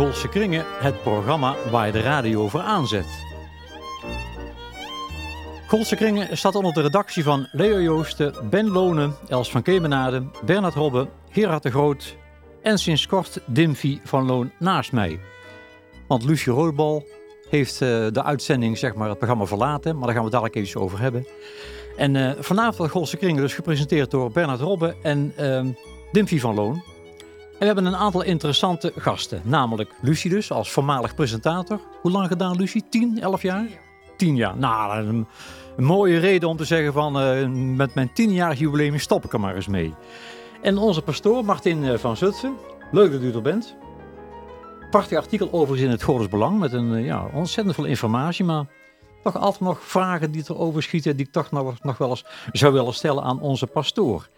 Golse Kringen, het programma waar je de radio voor aanzet. Golse Kringen staat onder de redactie van Leo Joosten, Ben Lonen, Els van Kemenade, Bernard Robbe, Gerard de Groot en sinds kort Dimfy van Loon naast mij. Want Lucie Roodbal heeft uh, de uitzending, zeg maar, het programma verlaten, maar daar gaan we dadelijk even over hebben. En uh, vanavond Golse Kringen dus gepresenteerd door Bernard Robbe en uh, van Loon. En we hebben een aantal interessante gasten. Namelijk Lucie dus, als voormalig presentator. Hoe lang gedaan Lucie? 10, 11 jaar? 10 jaar. Nou, een, een, mooie reden om te zeggen van uh, met mijn 10-jarig jubileum stop ik er maar eens mee. En onze pastoor Martin uh, van Zutphen. Leuk dat u er bent. Prachtig artikel overigens in het Godes Belang met een uh, ja, ontzettend veel informatie, maar toch altijd nog vragen die erover schieten die ik toch nog, nog wel eens zou willen stellen aan onze pastoor.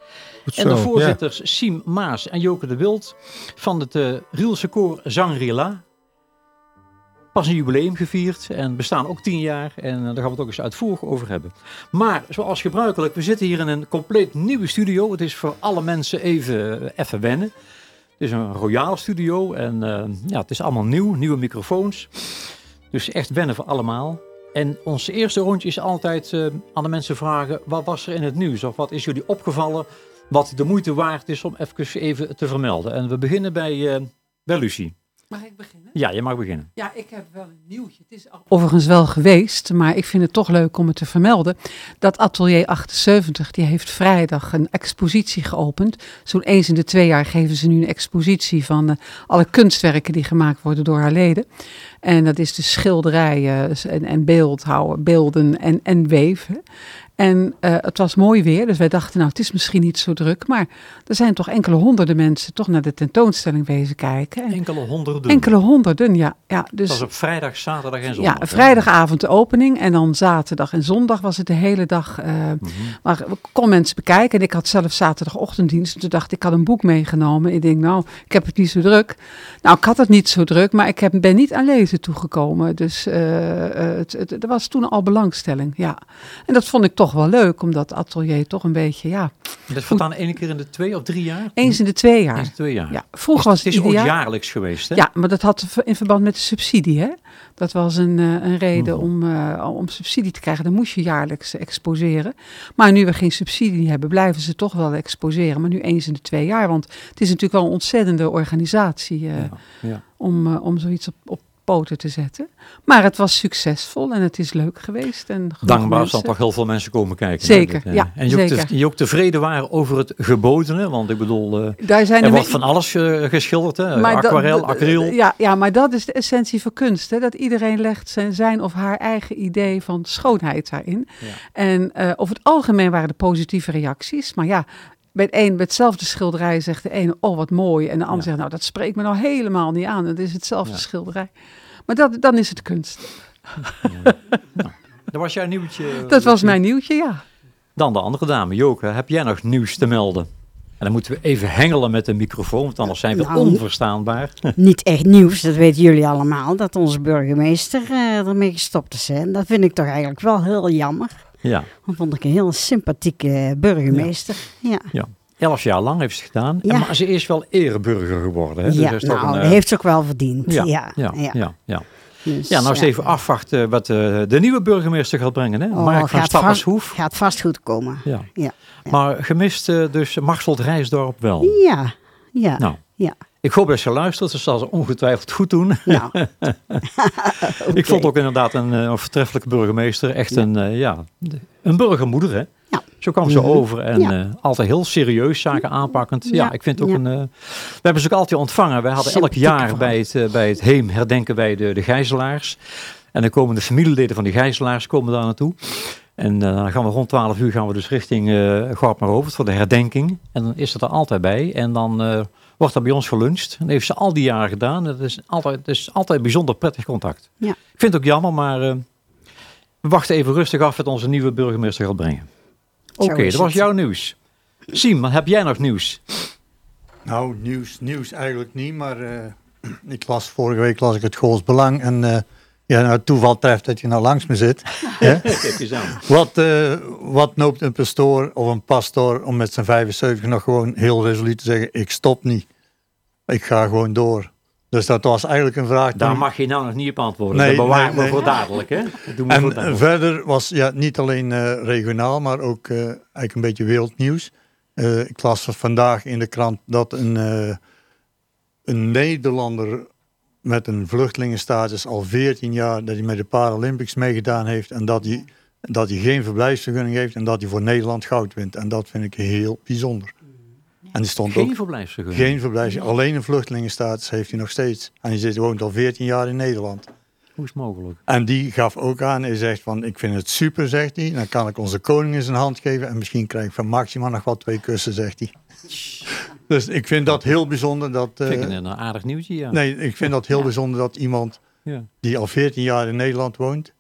Goed en de zo, voorzitters ja. Siem Maas en Joke de Wild van het uh, Rielse koor Zangrila. Pas een jubileum gevierd en bestaan ook tien jaar. En uh, daar gaan we het ook eens uitvoerig over hebben. Maar zoals gebruikelijk, we zitten hier in een compleet nieuwe studio. Het is voor alle mensen even, uh, even wennen. Het is een royale studio en ja, het is allemaal nieuw, nieuwe microfoons. Dus echt wennen voor allemaal. En ons eerste rondje is altijd uh, aan de mensen vragen: wat was er in het nieuws? Of wat is jullie opgevallen? Wat de moeite waard is om even, even te vermelden. En we beginnen bij, uh, bij Lucie. Mag ik beginnen? Ja, je mag beginnen. Ja, ik heb wel een nieuwtje. Het is overigens wel geweest, maar ik vind het toch leuk om het te vermelden. Dat Atelier 78, die heeft vrijdag een expositie geopend. Zo'n eens in de twee jaar geven ze nu een expositie van uh, alle kunstwerken die gemaakt worden door haar leden. En dat is de schilderijen en, en beeldhouden, beelden en, en weven. En uh, het was mooi weer, dus wij dachten, nou, het is misschien niet zo druk. Maar er zijn toch enkele honderden mensen toch naar de tentoonstelling wezen kijken. En enkele honderden? Enkele honderden, ja. ja dus, dat was op vrijdag, zaterdag en zondag? Ja, vrijdagavond de opening en dan zaterdag en zondag was het de hele dag. Uh, mm -hmm. Maar kon mensen bekijken en ik had zelf zaterdagochtenddienst. En toen dacht ik, ik had een boek meegenomen. Ik denk, nou, ik heb het niet zo druk. Nou, ik had het niet zo druk, maar ik heb, ben niet aan lezen toegekomen. Dus uh, het, het, er was toen al belangstelling, ja. En dat vond ik toch wel leuk, omdat het atelier toch een beetje, ja... Dat wordt dan één keer in de twee of drie jaar? Eens in de twee jaar. Eens in de twee jaar. Ja, vroeger was het is ook jaarlijks geweest, hè? Ja, maar dat had in verband met de subsidie, hè? Dat was een, uh, een reden mm. om, uh, om subsidie te krijgen. Dan moest je jaarlijks exposeren. Maar nu we geen subsidie hebben, blijven ze toch wel exposeren. Maar nu eens in de twee jaar. Want het is natuurlijk wel een ontzettende organisatie uh, ja, ja. om, om zoiets op, op poten te zetten. Maar het was succesvol en het is leuk geweest. En Dankbaar zal toch heel veel mensen komen kijken. Zeker, hè? ja. En je ook, zeker. Te, je ook tevreden waren over het gebodene, want ik bedoel, uh, Daar zijn er wordt van alles uh, geschilderd, hè? Maar aquarel, dat, acryl. Ja, ja, maar dat is de essentie van kunst, hè? dat iedereen legt zijn, zijn of haar eigen idee van schoonheid daarin. Ja. En uh, over het algemeen waren er positieve reacties, maar ja, bij het een, bij hetzelfde schilderij zegt de ene, oh wat mooi. En de ander ja. zegt, nou dat spreekt me nou helemaal niet aan. Het is hetzelfde ja. schilderij. Maar dat, dan is het kunst. Ja. nou, dat was jouw nieuwtje. Dat was mijn nieuwtje, ja. Dan de andere dame, Joke. Heb jij nog nieuws te melden? En dan moeten we even hengelen met de microfoon, want anders zijn we nou, onverstaanbaar. Niet echt nieuws, dat weten jullie allemaal, dat onze burgemeester uh, ermee gestopt is. Hè? Dat vind ik toch eigenlijk wel heel jammer. Ja. Dat vond ik een heel sympathieke burgemeester. Ja. ja. Elf jaar lang heeft ze gedaan. Ja. En, maar ze is wel ereburger geworden. Hè? Ja, dus nou, een, uh... heeft ze ook wel verdiend. Ja, ja, ja. ja, ja. ja. Dus, ja nou eens even afwachten wat uh, de nieuwe burgemeester gaat brengen. Hè? Oh, Mark van Stappershoef. Vast, gaat vast goed komen. Ja. Ja, Maar gemist uh, dus Machteld Rijsdorp wel. Ja, ja. Nou, ja. Ik hoop dat ze luistert, ze zal ze ongetwijfeld goed doen. Okay. Ik vond ook inderdaad een, een voortreffelijke burgemeester. Echt een, uh, ja, een burgermoeder, hè? Ja. Zo kwam ze over en ja. uh, altijd heel serieus zaken aanpakkend. Ja, ja ik vind ook een... Uh, we hebben ze ook altijd ontvangen. Wij hadden elk jaar bij het, bij het Heem herdenken wij de, de gijzelaars. En dan komen de familieleden van die gijzelaars komen daar naartoe. En dan gaan we rond 12 uur gaan we dus richting uh, Gorp maar over voor de herdenking. En dan is het er altijd bij. En dan wordt er bij ons geluncht. En dat heeft ze al die jaren gedaan. Het is altijd, het is altijd bijzonder prettig contact. Ja. Ik vind het ook jammer, maar we wachten even rustig af wat onze nieuwe burgemeester gaat brengen. Oké, okay, dat was jouw nieuws. Siem, heb jij nog nieuws? Nou, nieuws, nieuws eigenlijk niet, maar uh, ik las vorige week las ik het Gools Belang en uh, ja, nou, toeval treft dat je nou langs me zit. Wat, uh, wat noopt een pastoor of een pastoor om met zijn 75 nog gewoon heel resoluut te zeggen, ik stop niet. Ik ga gewoon door. Dus dat was eigenlijk een vraag. Daar toen- mag je nou nog niet op antwoorden. Nee, dat bewaren nee, we nee. voor dadelijk, hè? Dat doen we voor En dadelijk. verder was ja, niet alleen eh, regionaal, maar ook eh, eigenlijk een beetje wereldnieuws. Ik las vandaag in de krant dat een, een Nederlander met een vluchtelingenstatus al 14 jaar dat hij met de Paralympics meegedaan heeft en dat hij, dat hij geen verblijfsvergunning heeft en dat hij voor Nederland goud wint. En dat vind ik heel bijzonder. En die stond Geen ook verblijfsvergunning. geen verblijfsvergunning, alleen een vluchtelingenstatus heeft hij nog steeds. En hij zit woont al 14 jaar in Nederland. Hoe is het mogelijk? En die gaf ook aan, hij zegt van, ik vind het super, zegt hij. Dan kan ik onze koning in zijn hand geven en misschien krijg ik van Maxima nog wel twee kussen, zegt hij. Dus ik vind dat heel bijzonder dat... eh, Vind ik een aardig nieuwtje, ja. nee, ik vind dat heel bijzonder dat iemand Ja. die al 14 jaar in Nederland woont,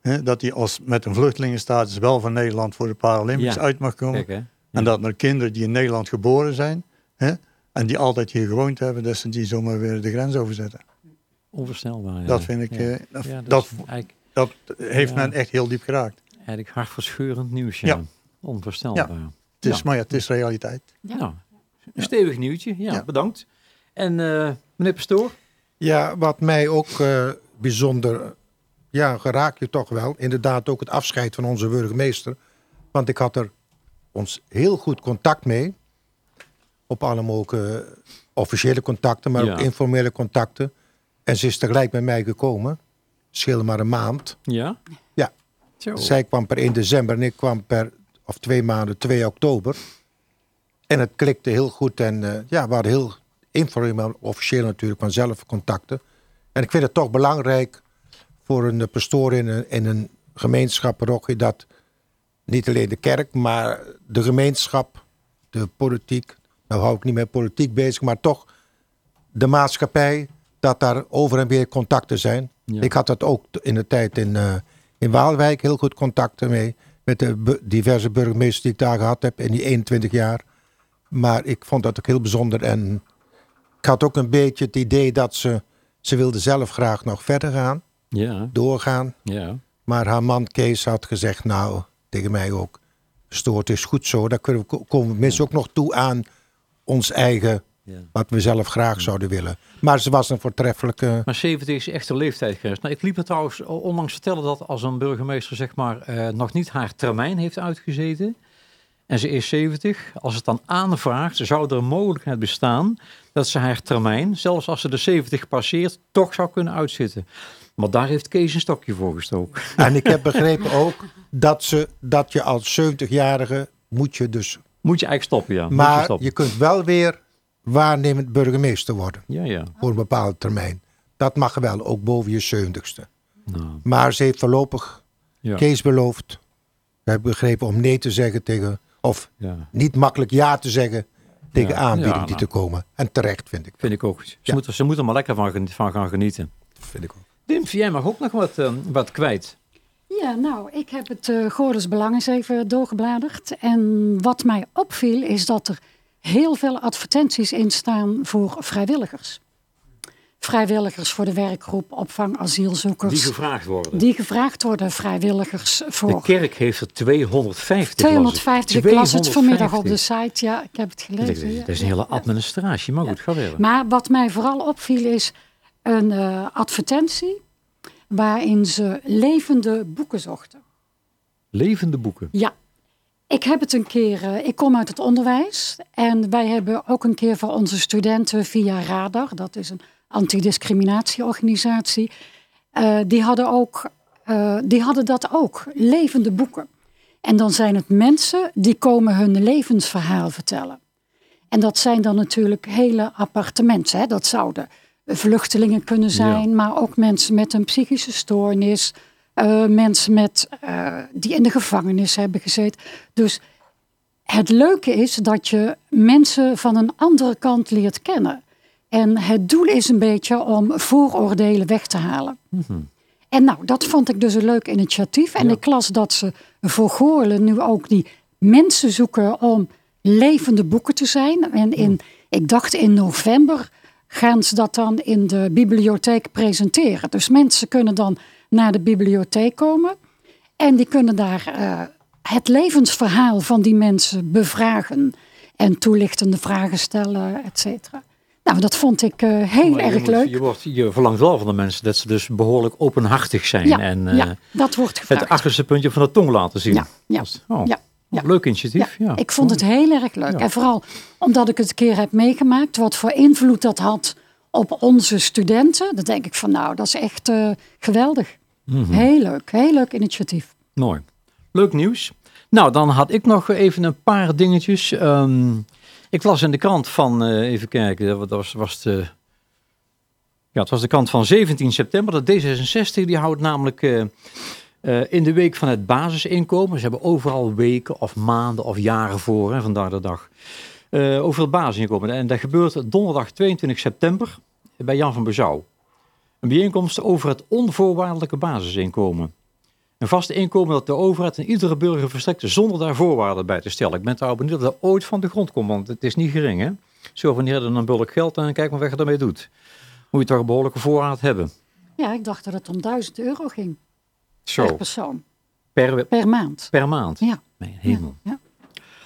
hè, dat hij als met een vluchtelingenstatus wel van Nederland voor de Paralympics uit mag komen. Kijk? En dat er kinderen die in Nederland geboren zijn, hè, en die altijd hier gewoond hebben, dat ze die zomaar weer de grens overzetten. Onvoorstelbaar, ja. Dat vind ik, eh, dat, Ja, dat, eigenlijk, dat heeft men echt heel diep geraakt. eigenlijk hartverscheurend nieuws, ja. Ja. Onvoorstelbaar. Het is, Ja. Maar ja, het is realiteit. Nou, een stevig nieuwtje. Ja, Ja. bedankt. En eh, meneer Pastoor? Ja, wat mij ook eh, bijzonder ja, geraakt je toch wel. Inderdaad ook het afscheid van onze burgemeester. Want ik had er ons heel goed contact mee. Op alle mogelijke officiële contacten, maar Ja. ook informele contacten. En ze is tegelijk bij mij gekomen. Scheelde maar een maand. Ja? Ja. Zo. Zij kwam per 1 december en ik kwam per, of twee maanden, 2 oktober. En het klikte heel goed en eh, ja, we hadden heel informeel, officieel natuurlijk, vanzelf contacten. En ik vind het toch belangrijk voor een eh, pastoor in een, in een gemeenschap, dat niet alleen de kerk, maar de gemeenschap, de politiek, nou hou ik niet met politiek bezig, maar toch de maatschappij, dat daar over en weer contacten zijn. Ja. Ik had dat ook in de tijd in, eh, in Waalwijk heel goed contacten mee. Met de diverse burgemeesters die ik daar gehad heb in die 21 jaar. Maar ik vond dat ook heel bijzonder. En ik had ook een beetje het idee dat ze, ze wilde zelf graag nog verder gaan, Ja, doorgaan. ja. Maar haar man Kees had gezegd, nou, tegen mij ook, stoort is goed zo. Daar komen we minstens ook nog toe aan ons eigen, ja. wat we zelf graag zouden willen. Maar ze was een voortreffelijke... Maar 70 is echt de leeftijd geweest. Nou, ik liep het trouwens onlangs vertellen dat als een burgemeester zeg maar eh, nog niet haar termijn heeft uitgezeten en ze is 70, als het dan aanvraagt, zou er een mogelijkheid bestaan dat ze haar termijn, zelfs als ze de 70 passeert, toch zou kunnen uitzitten. Maar daar heeft Kees een stokje voor gestoken. En ik heb begrepen ook dat, ze, dat je als 70-jarige moet je dus... Moet je eigenlijk stoppen, ja. Je Maar stoppen. je kunt wel weer waarnemend burgemeester worden Ja, ja. voor een bepaalde termijn. Dat mag wel, ook boven je 70ste. Nou, Maar ze heeft voorlopig ja. Kees beloofd. We hebben begrepen om nee te zeggen tegen, of ja. niet makkelijk ja te zeggen tegen Ja. aanbiedingen die nou. te komen. En terecht vind ik. Vind ik ook. Ze, Ja. moeten, ze moeten er maar lekker van, gaan genieten. Vind ik ook. Dim, jij mag ook nog wat, eh, wat kwijt. Ja, nou, ik heb het uh, Belang eens even doorgebladerd. En wat mij opviel is dat er heel veel advertenties in staan voor vrijwilligers. Vrijwilligers voor de werkgroep opvang asielzoekers. Die gevraagd worden. Die gevraagd worden, vrijwilligers De voor kerk heeft er 250. las ik. 250. Ik las het vanmiddag op de 250. site. Ja, ik heb het gelezen. dat is een hele administratie, maar goed, ga verder. Maar wat mij vooral opviel is een uh, advertentie waarin ze levende boeken zochten. Levende boeken. Ja, ik heb het een keer, uh, ik kom uit het onderwijs en wij hebben ook een keer voor onze studenten via Radar, dat is een antidiscriminatieorganisatie, uh, die, hadden ook, uh, die hadden dat ook, levende boeken. En dan zijn het mensen die komen hun levensverhaal vertellen. En dat zijn dan natuurlijk hele aparte mensen. Hè? Dat zouden vluchtelingen kunnen zijn, ja. maar ook mensen met een psychische stoornis, uh, mensen met, uh, die in de gevangenis hebben gezeten. Dus het leuke is dat je mensen van een andere kant leert kennen. En het doel is een beetje om vooroordelen weg te halen. Mm -hmm. En nou, dat vond ik dus een leuk initiatief. En ja. ik las dat ze voor Goorlen nu ook die mensen zoeken om levende boeken te zijn. En in, ik dacht in november gaan ze dat dan in de bibliotheek presenteren. Dus mensen kunnen dan naar de bibliotheek komen. En die kunnen daar uh, het levensverhaal van die mensen bevragen. En toelichtende vragen stellen, et cetera. Nou, dat vond ik eh, heel Maar je erg moet- leuk. Je, wordt, je verlangt wel van de mensen dat ze dus behoorlijk openhartig zijn. Ja, en eh, ja, dat wordt het achterste puntje van de tong laten zien. Ja, ja, oh, ja, ja. Leuk initiatief. Ja, Ik vond het heel erg leuk. En vooral omdat ik het een keer heb meegemaakt, wat voor invloed dat had op onze studenten. Dan denk ik van nou, dat is echt eh, geweldig. Mhm. Heel leuk, heel leuk initiatief. Mooi. Leuk nieuws. Nou, dan had ik nog even een paar dingetjes. Ehm, ik las in de krant van, eh, even kijken, dat was, was de, ja, het was de krant van 17 september. De D66 die houdt namelijk eh, eh, in de week van het basisinkomen. Ze hebben overal weken of maanden of jaren voor, hè, vandaag de dag. over het basisinkomen. En dat gebeurt donderdag 22 september bij Jan van Bezouw. Een bijeenkomst over het onvoorwaardelijke basisinkomen. Een vast inkomen dat de overheid aan iedere burger verstrekt zonder daar voorwaarden bij te stellen. Ik ben trouwens benieuwd of dat ooit van de grond komt, want het is niet gering hè. Zo van, die hebben een bulk geld en kijk maar wat je ermee doet. Moet je toch een behoorlijke voorraad hebben. Ja, ik dacht dat het om 1000 euro ging per Zo, persoon, per, per maand. per maand. Ja. Mijn hemel.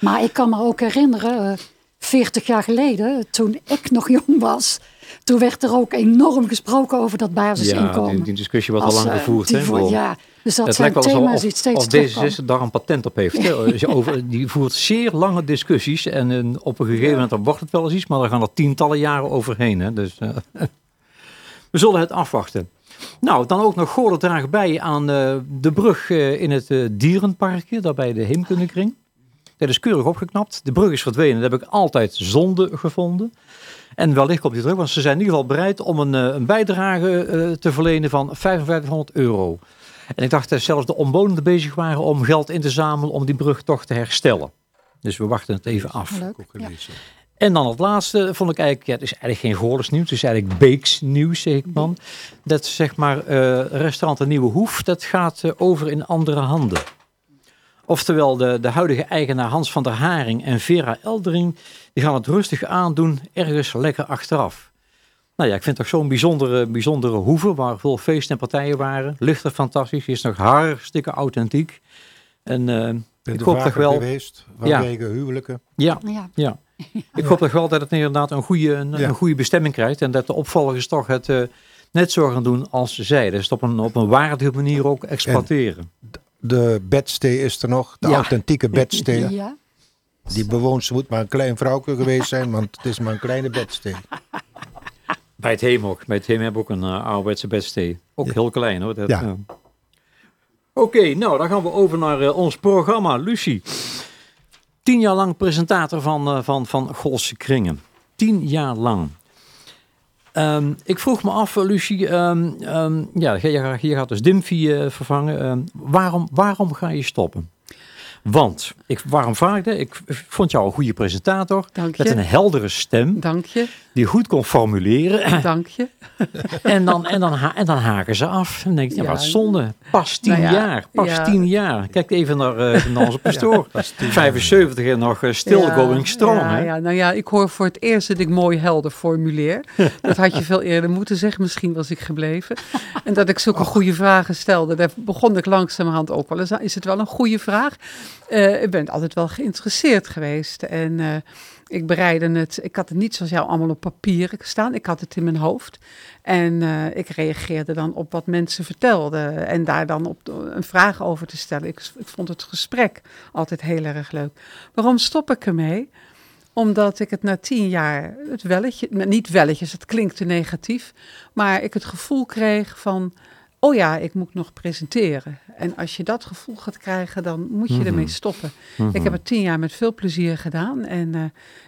Maar ik kan me ook herinneren, eh, 40 jaar geleden, toen ik nog jong was, toen werd er ook enorm gesproken over dat Ja, basisinkomen. die, die discussie wordt al Als, lang eh, gevoerd. bedoel, ja, dus dat het zijn lijkt wel thema's die steeds of terugkomen. D66 daar een patent op heeft. Als over, die voert zeer lange discussies en eh, op een gegeven moment dan wordt het wel eens iets, maar dan gaan er tientallen jaren overheen. Hè. Dus eh, we zullen het afwachten. Nou, dan ook nog goede draag bij aan de brug in het eh, dierenparkje, daar bij de Heemkundekring. Dat is keurig opgeknapt. De brug is verdwenen. Dat heb ik altijd zonde gevonden. En wellicht komt die terug, want ze zijn in ieder geval bereid om een, eh, een bijdrage eh, te verlenen van 5500 euro. En ik dacht dat zelfs de omwonenden bezig waren om geld in te zamelen om die brug toch te herstellen. Dus we wachten het even af. Ja. En dan het laatste vond ik eigenlijk, ja, het is eigenlijk geen Goorles nieuws, het is eigenlijk Beeks nieuws, zeg ik man. Dat zeg maar eh, restaurant De Nieuwe Hoef, dat gaat over in andere handen. Oftewel de, de huidige eigenaar Hans van der Haring en Vera Eldering, die gaan het rustig aandoen, ergens lekker achteraf. Nou ja, ik vind het toch zo'n bijzondere, bijzondere hoeve, waar veel feesten en partijen waren. Ligt er fantastisch, is nog hartstikke authentiek. En eh, Ben ik hoop toch wel, geweest, Ja. vanwege huwelijken. ja, Ja. ja. Ik hoop toch wel dat het inderdaad een goede, een, Ja. een goede bestemming krijgt. En dat de opvolgers toch het eh, net zo gaan doen als zij. Dus het op een, op een waardige manier ook exploiteren. De bedstee is er nog, de Ja. authentieke bedstee. Ja. Die bewoonster moet maar een klein vrouwke geweest zijn, want het is maar een kleine bedstee. Bij het Heem ook. Bij het Heem hebben we ook een uh, ouderwetse bedstee. Ook heel klein hoor. Dat, Ja. Oké, nou dan gaan we over naar eh, ons programma. Lucie. Tien jaar lang presentator van, eh, van, van Golse Kringen. Tien jaar lang. Ehm, ik vroeg me af, Lucie, ehm, ehm, ja, je, gaat- dus Dimfy eh, vervangen. Waarom, waarom ga je stoppen? Want, ik, waarom vraag ik dat? Ik vond jou een goede presentator. Dank Met een je. heldere stem, Dank je, die goed kon formuleren. dank je. En dan, en, dan, ha- en dan haken ze af. En dan denk ik, ja, Ja. wat zonde. Pas tien Nou ja, jaar. Pas ja. tien jaar. Kijk even naar, eh, naar onze pastoor. 75 en nog eh, still going strong. Ja, hè? ja, nou ja, ik hoor voor het eerst dat ik mooi helder formuleer. dat had je veel eerder moeten zeggen. Misschien was ik gebleven. En dat ik zulke goede vragen stelde. Daar begon ik langzamerhand ook wel eens aan. Is het wel een goede vraag? Eh, ik ben altijd wel geïnteresseerd geweest. En eh, ik bereidde het. Ik had het niet zoals jou allemaal op papier staan. Ik had het in mijn hoofd. En eh, ik reageerde dan op wat mensen vertelden. En daar dan op een vraag over te stellen. Ik, ik vond het gesprek altijd heel erg leuk. Waarom stop ik ermee? Omdat ik het na tien jaar, het welletje, niet welletjes, het klinkt te negatief, maar ik het gevoel kreeg van, oh ja, ik moet nog presenteren. En als je dat gevoel gaat krijgen, dan moet je Mhm. ermee stoppen. Mhm. Ik heb het tien jaar met veel plezier gedaan en eh,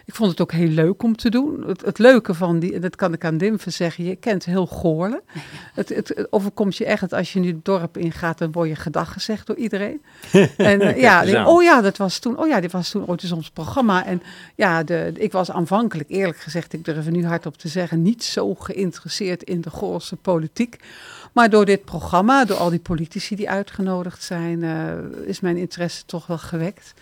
ik vond het ook heel leuk om te doen. Het, het leuke van die, en dat kan ik aan Dimven zeggen, je kent heel Goorlen. Het, het, het overkomt je echt dat als je nu het dorp ingaat, dan word je gedag gezegd door iedereen. en eh, ja, denk, oh ja, dat was toen, oh ja, dit was toen ooit eens ons programma. En ja, de, ik was aanvankelijk, eerlijk gezegd, ik durf er nu hardop te zeggen, niet zo geïnteresseerd in de Goorse politiek. Maar door dit programma, door al die politici die uitgenodigd zijn, eh, is mijn interesse toch wel gewekt.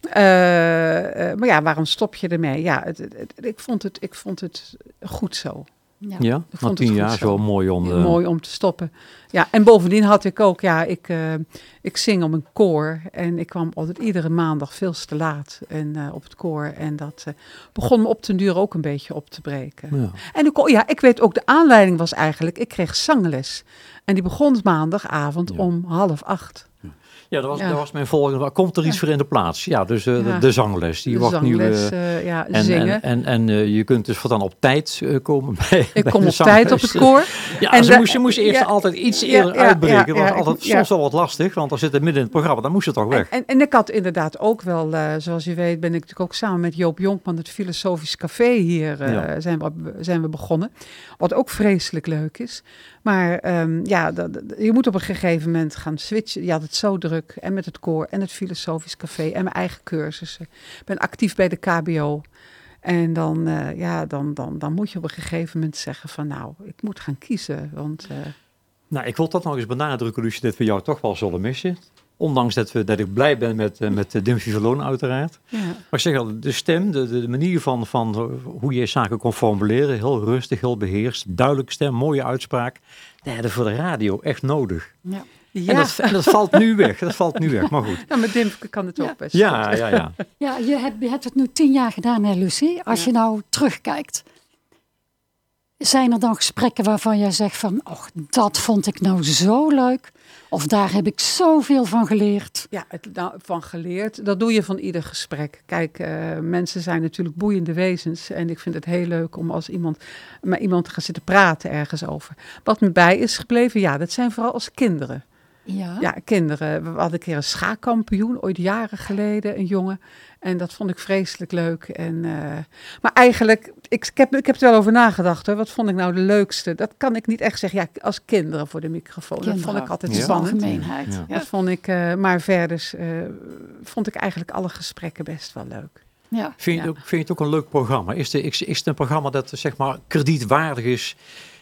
Eh, eh, maar ja, waarom stop je ermee? Ja, het, ik, vond het, ik vond het goed zo. Ja. Ja, na het tien jaar is zo. wel mooi om... Eh, mooi om te stoppen. Ja, en bovendien had ik ook, ja, ik, eh, ik zing om een koor. En ik kwam altijd iedere maandag veel te laat en, eh, op het koor. En dat begon me op den duur ook een beetje op te breken. ja. En ik, ja, ik weet ook, de aanleiding was eigenlijk, ik kreeg zangles. En die begon maandagavond Ja. om half acht. Ja, dat was, Ja. dat was mijn volgende. Komt er iets voor in de plaats? Ja, dus eh, de, Ja. de zangles. Die De wordt nu... zangles, eh, eh, ja, en, zingen. en, en, en eh, je kunt dus voortaan op tijd eh, komen bij ik bij kom de op tijd op het koor. Ja, En ze, de- moest, ze moest eerst altijd iets eerder uitbreken. dat was altijd soms wel wat lastig, want dan zit het midden in het programma. Dan moest het toch weg. En, en ik had inderdaad ook wel, eh, zoals u weet, ben ik natuurlijk ook samen met Joop Jonkman het Filosofisch Café hier eh, zijn, we, zijn we begonnen. Wat ook vreselijk leuk is. Maar ehm, ja, dat- je moet op een gegeven moment gaan switchen. Je had het zo druk. En met het koor en het Filosofisch Café en mijn eigen cursussen. Ik ben actief bij de KBO. En dan, eh, ja, dan, dan, dan moet je op een gegeven moment zeggen van nou, ik moet gaan kiezen. Want eh, Nou, ik wil dat nog eens benadrukken, Lucie, dat we jou toch wel zullen missen. Ondanks dat, we, dat ik blij ben met, eh, met Dimfy Verloon uiteraard. ja, Maar ik zeg al, de stem, de, de, de manier van, van hoe je zaken kon formuleren, heel rustig, heel beheerst, duidelijke stem, mooie uitspraak. Dat hadden we voor de radio echt nodig. Ja. ja. En, dat, en dat valt nu weg, dat valt nu weg, maar goed. ja, met Dimke kan het ook Ja. best Ja, ja, ja. Ja, je hebt, je hebt het nu tien jaar gedaan, hè, Lucie? Als Ja. je nou terugkijkt, zijn er dan gesprekken waarvan jij zegt van, och, dat vond ik nou zo leuk, of daar heb ik zoveel van geleerd. Ja, het, nou, van geleerd. Dat doe je van ieder gesprek. Kijk, eh, mensen zijn natuurlijk boeiende wezens. En ik vind het heel leuk om als iemand met iemand te gaan zitten praten ergens over. Wat me bij is gebleven, ja, dat zijn vooral als kinderen. Ja. Ja, kinderen. We hadden een keer een schaakkampioen, ooit jaren geleden, een jongen. En dat vond ik vreselijk leuk. En, eh, maar eigenlijk, ik, ik, heb, ik heb er wel over nagedacht. Hoor. Wat vond ik nou de leukste? Dat kan ik niet echt zeggen. Ja, als kinderen voor de microfoon. Dat vond ik altijd Ja. spannend. Algemeenheid. Ja. Dat vond ik, eh, maar verder eh, vond ik eigenlijk alle gesprekken best wel leuk. Ja. Vind je, het Ja. ook, vind je het ook een leuk programma? Is, de, is, is het een programma dat zeg maar kredietwaardig is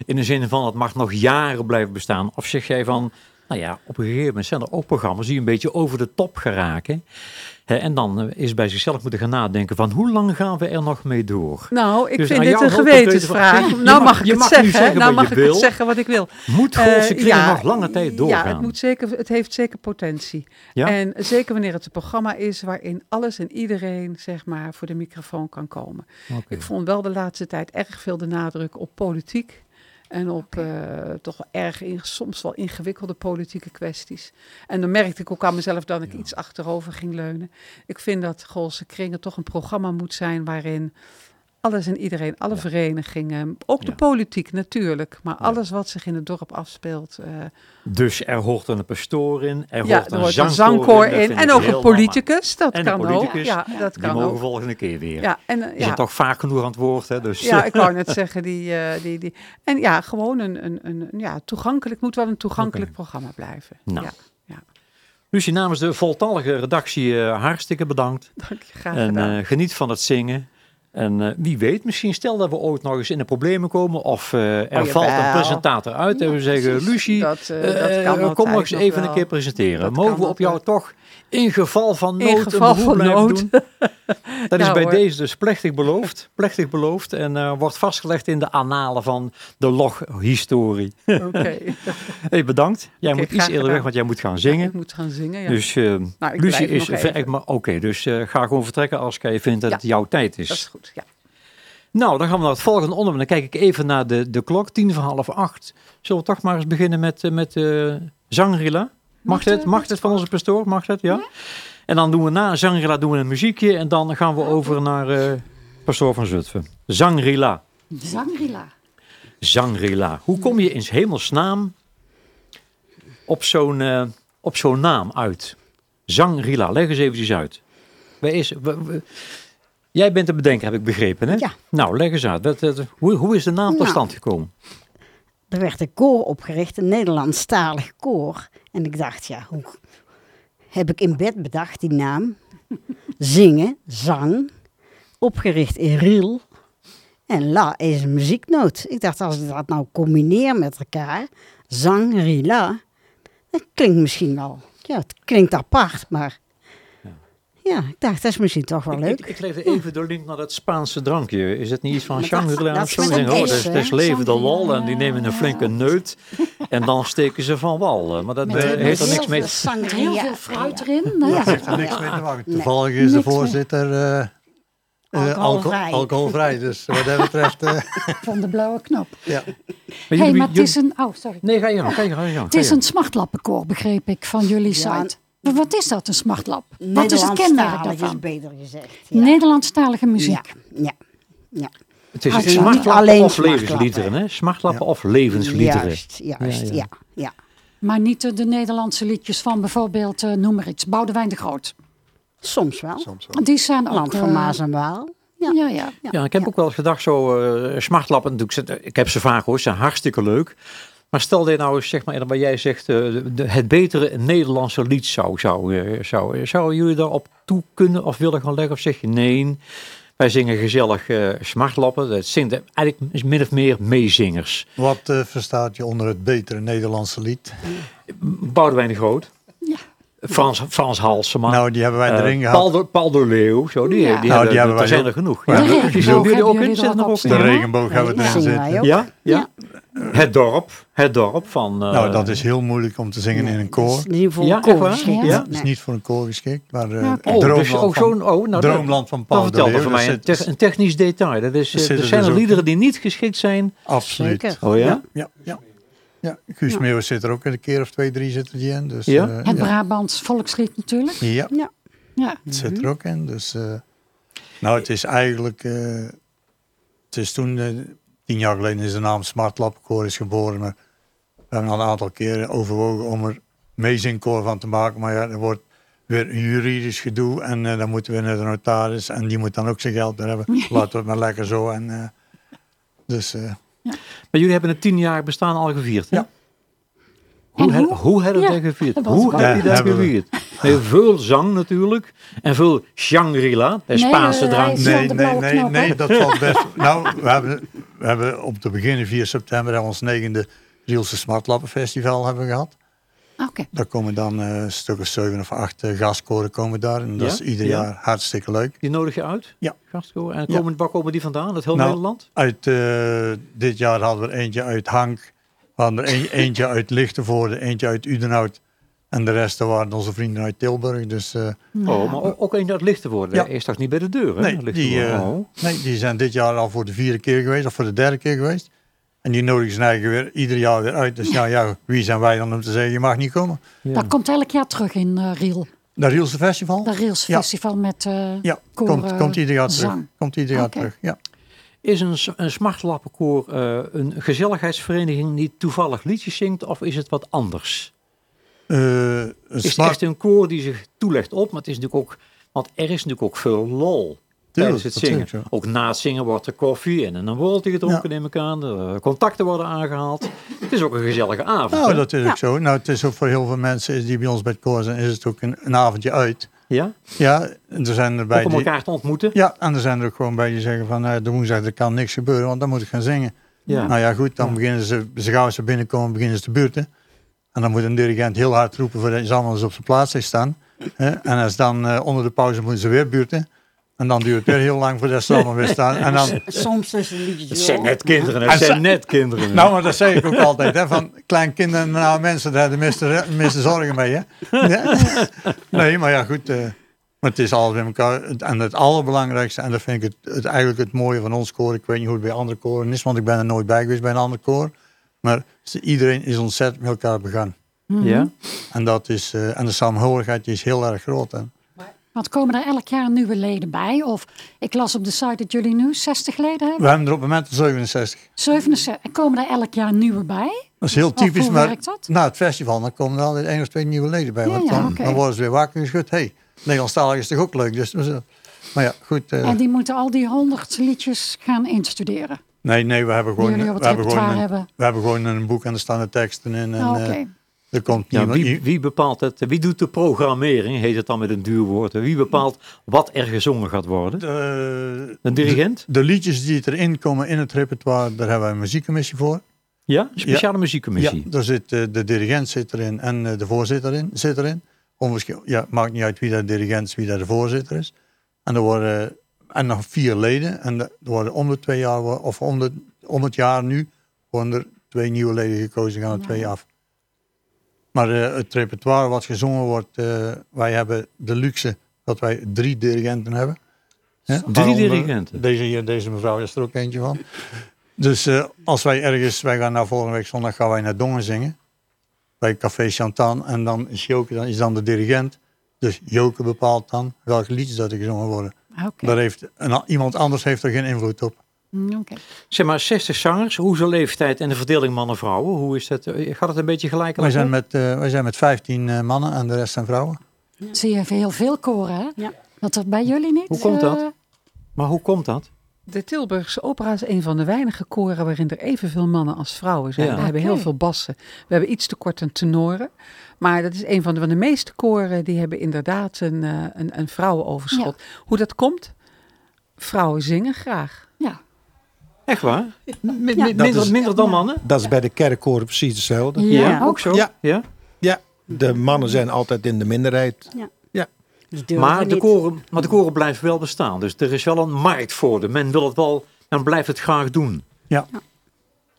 in de zin van het mag nog jaren blijven bestaan? Of zeg jij van, nou ja, op een gegeven moment zijn er ook programma's die een beetje over de top geraken. En dan eh, is bij zichzelf moeten gaan nadenken van hoe lang gaan we er nog mee door? Nou, ik Dus vind dit een gewetensvraag. van- Nou mag- ik het zeggen. zeggen Nou mag ik het wil. zeggen wat ik wil. Moet Goolse Eh, kringen ja, nog lange tijd doorgaan? Ja, het, moet zeker, het heeft zeker potentie. Ja? En zeker wanneer het een programma is waarin alles en iedereen zeg maar, voor de microfoon kan komen. Ik vond wel de laatste tijd erg veel de nadruk op politiek. En op eh, toch wel erg, in, soms wel ingewikkelde politieke kwesties. En dan merkte ik ook aan mezelf dat ik iets achterover ging leunen. Ik vind dat Goolse Kringen toch een programma moet zijn waarin alles en iedereen, alle verenigingen, ook de Ja. politiek natuurlijk, maar alles wat zich in het dorp afspeelt. eh, Dus er hoort een pastoor in, er ja, hoort er een zangkoor, in en ook een politicus, dat En kan politicus, ook. Ja, dat Die kan mogen ook. volgende keer weer. Ja, en, eh, Die ja. zijn toch vaak genoeg aan het woord, hè? Dus, Ja, ik wou net zeggen, die, eh, die, die. En ja, gewoon een, een, een ja, toegankelijk, moet wel een toegankelijk programma blijven. Nou. Ja, Lucie, namens de voltallige redactie eh, hartstikke bedankt. dank je, graag En eh, geniet van het zingen. En eh, wie weet, misschien stel dat we ooit nog eens in de problemen komen. Of eh, er Oh, valt een presentator uit en we zeggen. Lucie, Dat, eh, dat kan kom nog eens even wel. een keer presenteren. Dat Mogen we op jou toch in geval van In nood geval een van nood. doen? Dat is Ja, bij hoor. deze dus plechtig beloofd. Plechtig beloofd en eh, wordt vastgelegd in de annalen van de loghistorie. Oké. Hey, bedankt. Jij moet iets eerder gedaan. weg, want jij moet gaan zingen. Ik moet gaan zingen, ja. Dus eh Nou, ik Lucie is Oké, dus eh, ga gewoon vertrekken als jij vindt dat Ja. het jouw tijd is. Dat is goed, ja. Nou, dan gaan we naar het volgende onderwerp. Dan kijk ik even naar de, de klok, tien voor half acht. Zullen we toch maar eens beginnen met, met Zangrila? Mag, de- Mag het van onze pastoor? Mag dat? Ja? En dan doen we na Zangrila doen we een muziekje en dan gaan we over naar eh, pastoor van Zutphen. Zangrila. Zangrila. Zangrila. Hoe kom je in 's hemelsnaam op zo'n eh, op zo'n naam uit? Zangrila. Leg eens eventjes uit. Waar is, jij bent de bedenker, heb ik begrepen, hè? Ja. Nou, leg eens uit. Dat, dat- hoe, hoe is de naam tot Nou. stand gekomen? Er werd een koor opgericht, een Nederlandstalig koor. En ik dacht, ja, hoe heb ik in bed bedacht die naam? Zingen, zang, opgericht in Riel. En la is een muzieknoot. Ik dacht, als ik dat nou combineer met elkaar, zang, rila, dat klinkt misschien wel, ja, het klinkt apart, maar Ja, ik dacht, dat is misschien toch wel leuk. ik, ik legde even de link naar dat Spaanse drankje. Is het niet iets van dat- Shangri-La dat of is zo? oh, dat is, hè? dat is levende lol. En die nemen een flinke neut. En dan steken ze van wal. Maar dat Met eh, heel heeft er niks mee Met Sangria. heel veel fruit erin. Ja. heeft er niks mee te maken. Toevallig is de voorzitter eh, eh, Alcoholvrij. alco- alcoholvrij. Dus wat dat betreft, eh, Van de blauwe knop. ja. Jullie- maar het is een... Oh, sorry. Nee, ga je gang. Ga je gang, ga je gang, Het is een smartlappenkoor, begreep ik, van jullie Ja. site. Maar wat is dat, een smartlap? Wat is het kenmerk is daarvan? beter gezegd. Ja. Nederlandstalige muziek. Ja, ja, ja. Het is niet smartlappen alleen of smartlappen. levensliederen, hè? Smartlappen of levensliederen. Juist, juist, Ja, ja, ja. ja. Maar niet de, de Nederlandse liedjes van bijvoorbeeld, eh, noem maar iets, Boudewijn de Groot. Soms wel. Soms wel. Die zijn ook... Land van eh, Maas en Waal. Ja. Ja, ja. Ja, ik heb ook wel eens gedacht, zo eh smartlappen, natuurlijk, ik heb ze vaak hoor, ze zijn hartstikke leuk. Maar stel je nou eens, zeg maar, waar jij zegt, eh, de- de- het betere Nederlandse lied zou, zou, eh, zou, zou jullie daarop toe kunnen of willen gaan leggen? Of zeg je nee, wij zingen gezellig eh smartlappen. Dat zingt eigenlijk is min of meer meezingers. Wat eh, verstaat je onder het betere Nederlandse lied? Boudewijn de Groot. Ja. Frans, Frans Halsema. Nou, die hebben wij eh, erin Paul, gehad. de, Paul de Leeuw. Zo, die, Ja. die, Nou, hebben, die hebben er wij zijn ook. er genoeg. Ja, Ja. de Die zullen jullie hebben ook in er zitten er De regenboog hebben we erin zitten. Ja, ja. Het dorp. Het dorp van... eh, Nou, dat is heel moeilijk om te zingen in een koor. Dat is niet voor Ja, een koor geschikt. Ja. Is niet voor een koor geschikt, maar eh, Ja. Oh, Droomland, dus, oh, van, zo'n, oh, nou, Droomland van Paul de vertel Leeuw. voor mij een, te- een technisch detail. Dat is, eh, er dus zijn er ook liederen in. die niet geschikt zijn. Absoluut. Zeker. Oh ja? Ja, ja. ja. Guus Meeuwis zit er ook een keer of twee, drie zitten die in. Dus, Ja? Het ja. Brabants volkslied natuurlijk. Ja, Ja. Ja. het zit er ook in. Dus, eh, nou, het is eigenlijk... eh, het is toen, tien jaar geleden is de naam Smartlappenkoor is geboren. Maar we hebben al een aantal keren overwogen om er meezingkoor van te maken. Maar ja, er wordt weer een juridisch gedoe. En eh, dan moeten we naar de notaris. En die moet dan ook zijn geld weer hebben. Laten we het maar lekker zo. En, eh, dus... eh, Maar jullie hebben het tienjarig bestaan al gevierd. Hè? Ja. Hoe, En hoe? hoe hebben Ja, jullie dat gevierd? dat Hoe heb je dat gevierd? Veel zang natuurlijk. En veel Shangri-La, de Spaanse drank. Nee, nee, nee, nee, dat valt best. Nou, we hebben, we hebben op te beginnen 4 september hebben we ons negende Rielse Smartlappenfestival hebben gehad. Oké. Daar komen dan eh, een stuk of zeven of acht eh, gastkoren komen daar. En dat Ja? is ieder Ja. jaar hartstikke leuk. Die nodig je uit? Ja. Gastkoor. En Ja. komen, waar komen die vandaan? Uit heel Nou, Nederland? Uit, eh, dit jaar hadden we er eentje uit Hank. We hadden er een- eentje uit Lichtenvoorde, eentje uit Udenhout. En de rest waren onze vrienden uit Tilburg. Dus eh, Oh, maar ook, ook een dat licht te worden. Ja. Eerst straks niet bij de deur. Hè? nee, die, eh, Oh. nee, die zijn dit jaar al voor de vierde keer geweest. Of voor de derde keer geweest. En die nodigen ze eigenlijk weer ieder jaar weer uit. Dus ja, ja, wie zijn wij dan om te zeggen, je mag niet komen. Ja. Dat komt elk jaar terug in eh Riel. Dat Rielse Festival? Dat Riels Ja. Festival met eh Ja, koor, komt, komt ieder jaar terug. zang. Komt ieder jaar terug, ja. Is een, een smachtlappenkoor eh, een gezelligheidsvereniging die toevallig liedjes zingt? Of is het wat anders? Eh, een Is het smart- echt een koor die zich toelegt op? Maar het is natuurlijk ook, want er is natuurlijk ook veel lol tijdens het zingen. zeker, ja. Ook na het zingen wordt er koffie en een borreltje gedronken neem ik aan. De eh, contacten worden aangehaald. Het is ook een gezellige avond. Nou, hè? dat is ook zo. Nou, het is ook voor heel veel mensen is die bij ons bij het koor zijn, is het ook een, een avondje uit. Ja? Ja, en er zijn erbij Ook om die, elkaar te ontmoeten. ja, en er zijn er ook gewoon bij die zeggen van, eh, de woensdag er kan niks gebeuren, want dan moet ik gaan zingen. Ja. Nou ja, goed, dan beginnen ze, ze gauw ze binnenkomen, beginnen ze te buurten. En dan moet een dirigent heel hard roepen voordat ze allemaal eens op zijn plaats heeft staan. Hè? En als dan eh, onder de pauze moeten ze weer buurten. En dan duurt het weer heel lang voordat ze allemaal weer staan. En dan, Soms tussen liedjes Het zijn net kinderen. En Het zijn ze- net kinderen. nou, maar dat zeg ik ook altijd. Hè, van klein kinderen en oude mensen, daar hebben de meeste, meeste zorgen mee. Hè? Ja. Nee, maar ja, goed. eh, maar het is alles bij elkaar. Het- En het allerbelangrijkste, en dat vind ik het, het, eigenlijk het mooie van ons koor. Ik weet niet hoe het bij andere koren is, want ik ben er nooit bij geweest bij een ander koor. Maar iedereen is ontzettend met elkaar begaan. Ja? En, dat is, eh, en de samenhorigheid is heel erg groot. Hè. Want komen er elk jaar nieuwe leden bij? Of ik las op de site dat jullie nu 60 leden hebben. We hebben er op het moment 67. 67. En komen er elk jaar nieuwe bij? Dat is heel typisch, hoe maar werkt dat? na het festival dan komen er altijd één of twee nieuwe leden bij. Ja, want ja, dan, dan worden ze weer wakker geschud. Hé, hey, Nederlandstalig is toch ook leuk? Dus, dus, eh, maar ja, goed. eh, En die moeten al die 100 liedjes gaan instuderen. Nee, nee, we hebben gewoon, we hebben gewoon, een, hebben. we hebben gewoon een boek en er staan de teksten in. En, Ah, Oké. eh, er komt Ja, wie, wie bepaalt het? Wie doet de programmering, heet het dan met een duur woord. Wie bepaalt wat er gezongen gaat worden? de, Een dirigent? De, de liedjes die erin komen in het repertoire, daar hebben wij een muziekcommissie voor. Ja, een speciale muziekcommissie. Ja, daar zit, eh, de dirigent zit erin en eh, de voorzitter in, zit erin. onverschil, ja, maakt niet uit wie daar de dirigent is, wie daar de voorzitter is. En er worden en nog vier leden. En er worden om de twee jaar, of om, de, om het jaar nu, worden er twee nieuwe leden gekozen, gaan er twee af. Maar eh, het repertoire wat gezongen wordt, eh, wij hebben de luxe dat wij drie dirigenten hebben. Hè? Drie dirigenten? Deze, hier, deze mevrouw is er ook eentje van. Dus eh, als wij ergens, wij gaan nou volgende week zondag gaan wij naar Dongen zingen. Bij Café Chantan. En dan is Joke dan, is dan de dirigent. Dus Joke bepaalt dan welke liedjes dat er gezongen worden. Oké. Daar heeft een, iemand anders heeft er geen invloed op. Mm, oké. Zeg maar, 60 zangers, hoe is de leeftijd en de verdeling mannen-vrouwen? Hoe is dat? eh, Gaat het een beetje gelijk? Wij zijn met, eh, wij zijn met 15 eh, mannen en de rest zijn vrouwen. Zie je heel veel koren, hè? Ja. Dat er bij jullie niet. Hoe komt dat? eh, Maar hoe komt dat? De Tilburgse opera is een van de weinige koren waarin er evenveel mannen als vrouwen zijn. Ja. We hebben heel veel bassen. We hebben iets tekort aan tenoren. Maar dat is een van de, van de meeste koren die hebben inderdaad een, eh, een, een vrouwenoverschot. Hoe dat komt? Vrouwen zingen graag. ja. Echt waar? Min- min- Ja. minder, is- minder dan mannen? Dat is bij de kerkkoren precies hetzelfde. Ja, ook zo? Ja. ja? Ja, de mannen zijn altijd in de minderheid. Durven Maar, de koren, maar de koren blijft wel bestaan. Dus er is wel een markt voor de. Men wil het wel, men blijft het graag doen. Ja.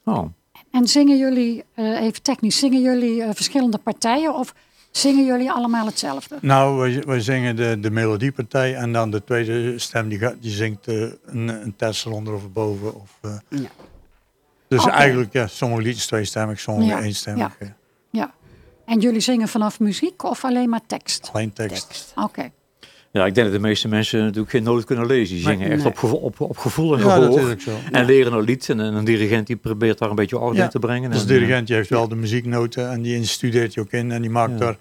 Oh. En zingen jullie, eh, even technisch, zingen jullie eh, verschillende partijen of zingen jullie allemaal hetzelfde? Nou, wij, wij zingen de, de melodiepartij en dan de tweede stem die, gaat, die zingt eh, een, een test eronder of boven. Of, eh. Ja. Dus eigenlijk, ja, sommige liedjes tweestemmig, sommige Ja, eenstemmig. ja. Ja. En jullie zingen vanaf muziek of alleen maar tekst? Alleen tekst. Oké. Ja, ik denk dat de meeste mensen natuurlijk geen noot kunnen lezen. Die zingen echt op, op, op gevoel en Ja, gehoor. zo. En leren een lied. En een dirigent die probeert daar een beetje orde Ja. in te brengen. Dus de dirigent die heeft wel de muzieknoten en die studeert hij ook in en die maakt Ja. daar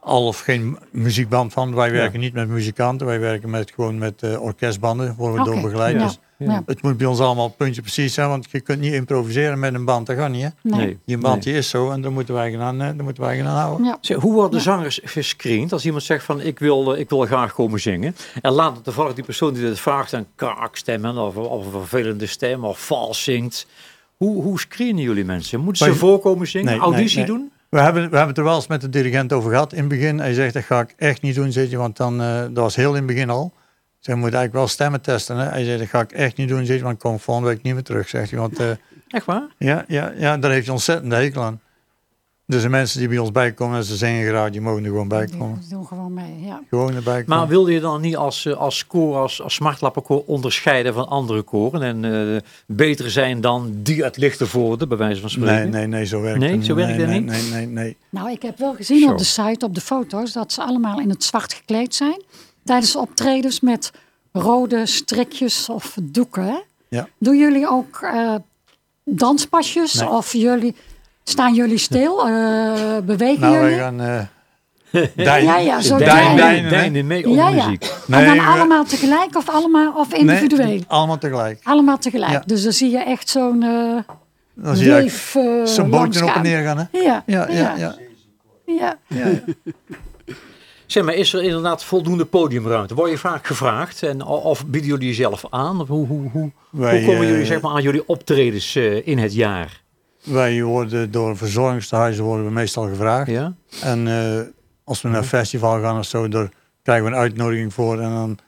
al of geen muziekband van. Wij Ja. werken niet met muzikanten, wij werken met, gewoon met eh, orkestbanden, worden we door begeleid. ja. Dus Ja. Het moet bij ons allemaal puntje precies zijn, want je kunt niet improviseren met een band, dat gaat niet hè. Nee. Die band die is zo en daar moeten wij gaan, eh, daar moeten wij gaan houden. Ja. Zeg, hoe worden zangers gescreend als iemand zegt van ik wil, eh, ik wil graag komen zingen. En laat toevallig die persoon die dit vraagt een kraakstemmen of, of een vervelende stem of vals zingt. Hoe, hoe screenen jullie mensen? Moeten ze voorkomen zingen? Nee, auditie nee, nee. doen? We hebben, we hebben het er wel eens met de dirigent over gehad in het begin. Hij zegt, dat ga ik echt niet doen, want dan, eh, dat was heel in het begin al. Ze moet eigenlijk wel stemmen testen. Hè? Hij zei, dat ga ik echt niet doen, zegt hij, want ik kom volgende week niet meer terug, zegt hij. Want eh, Echt waar? ja, ja, ja, daar heeft hij ontzettend de hekel aan. Dus de mensen die bij ons bijkomen en ze zingen graag, die mogen er gewoon bij komen. Die doen gewoon mee, ja. Gewoon erbij komen. Maar wilde je dan niet als, eh, als koor, als, als smartlappenkoor onderscheiden van andere koren en eh, beter zijn dan die uit Lichtenvoorde, bij wijze van spreken? nee, nee, nee, zo werkt Nee, het zo werkt nee, het nee, niet? Nee, nee, nee. Nou, ik heb wel gezien Zo. op de site, op de foto's, dat ze allemaal in het zwart gekleed zijn. Tijdens optredens met rode strikjes of doeken. Hè? Ja. Doen jullie ook eh, danspasjes? Nee. Of jullie, staan jullie stil? Eh, bewegen Nou, wij jullie? gaan eh dijnen. Ja, ja, zo? Dijnen mee op Ja, de ja. muziek. en dan we- allemaal tegelijk of, allemaal, of individueel? Nee, allemaal tegelijk. Allemaal tegelijk. Ja. Dus dan zie je echt zo'n eh Dan zie je eh, zo'n bootje op en neer gaan, hè? Ja, Ja, ja, ja. ja. Zeg maar, is er inderdaad voldoende podiumruimte? Word je vaak gevraagd? En, of bieden jullie jezelf aan? Hoe, hoe, hoe, Wij, hoe komen eh, jullie zeg maar, aan jullie optredens eh, in het jaar? Wij worden door verzorgingstehuizen worden we meestal gevraagd. Ja? En eh, als we naar een festival gaan of zo, daar krijgen we een uitnodiging voor. En dan,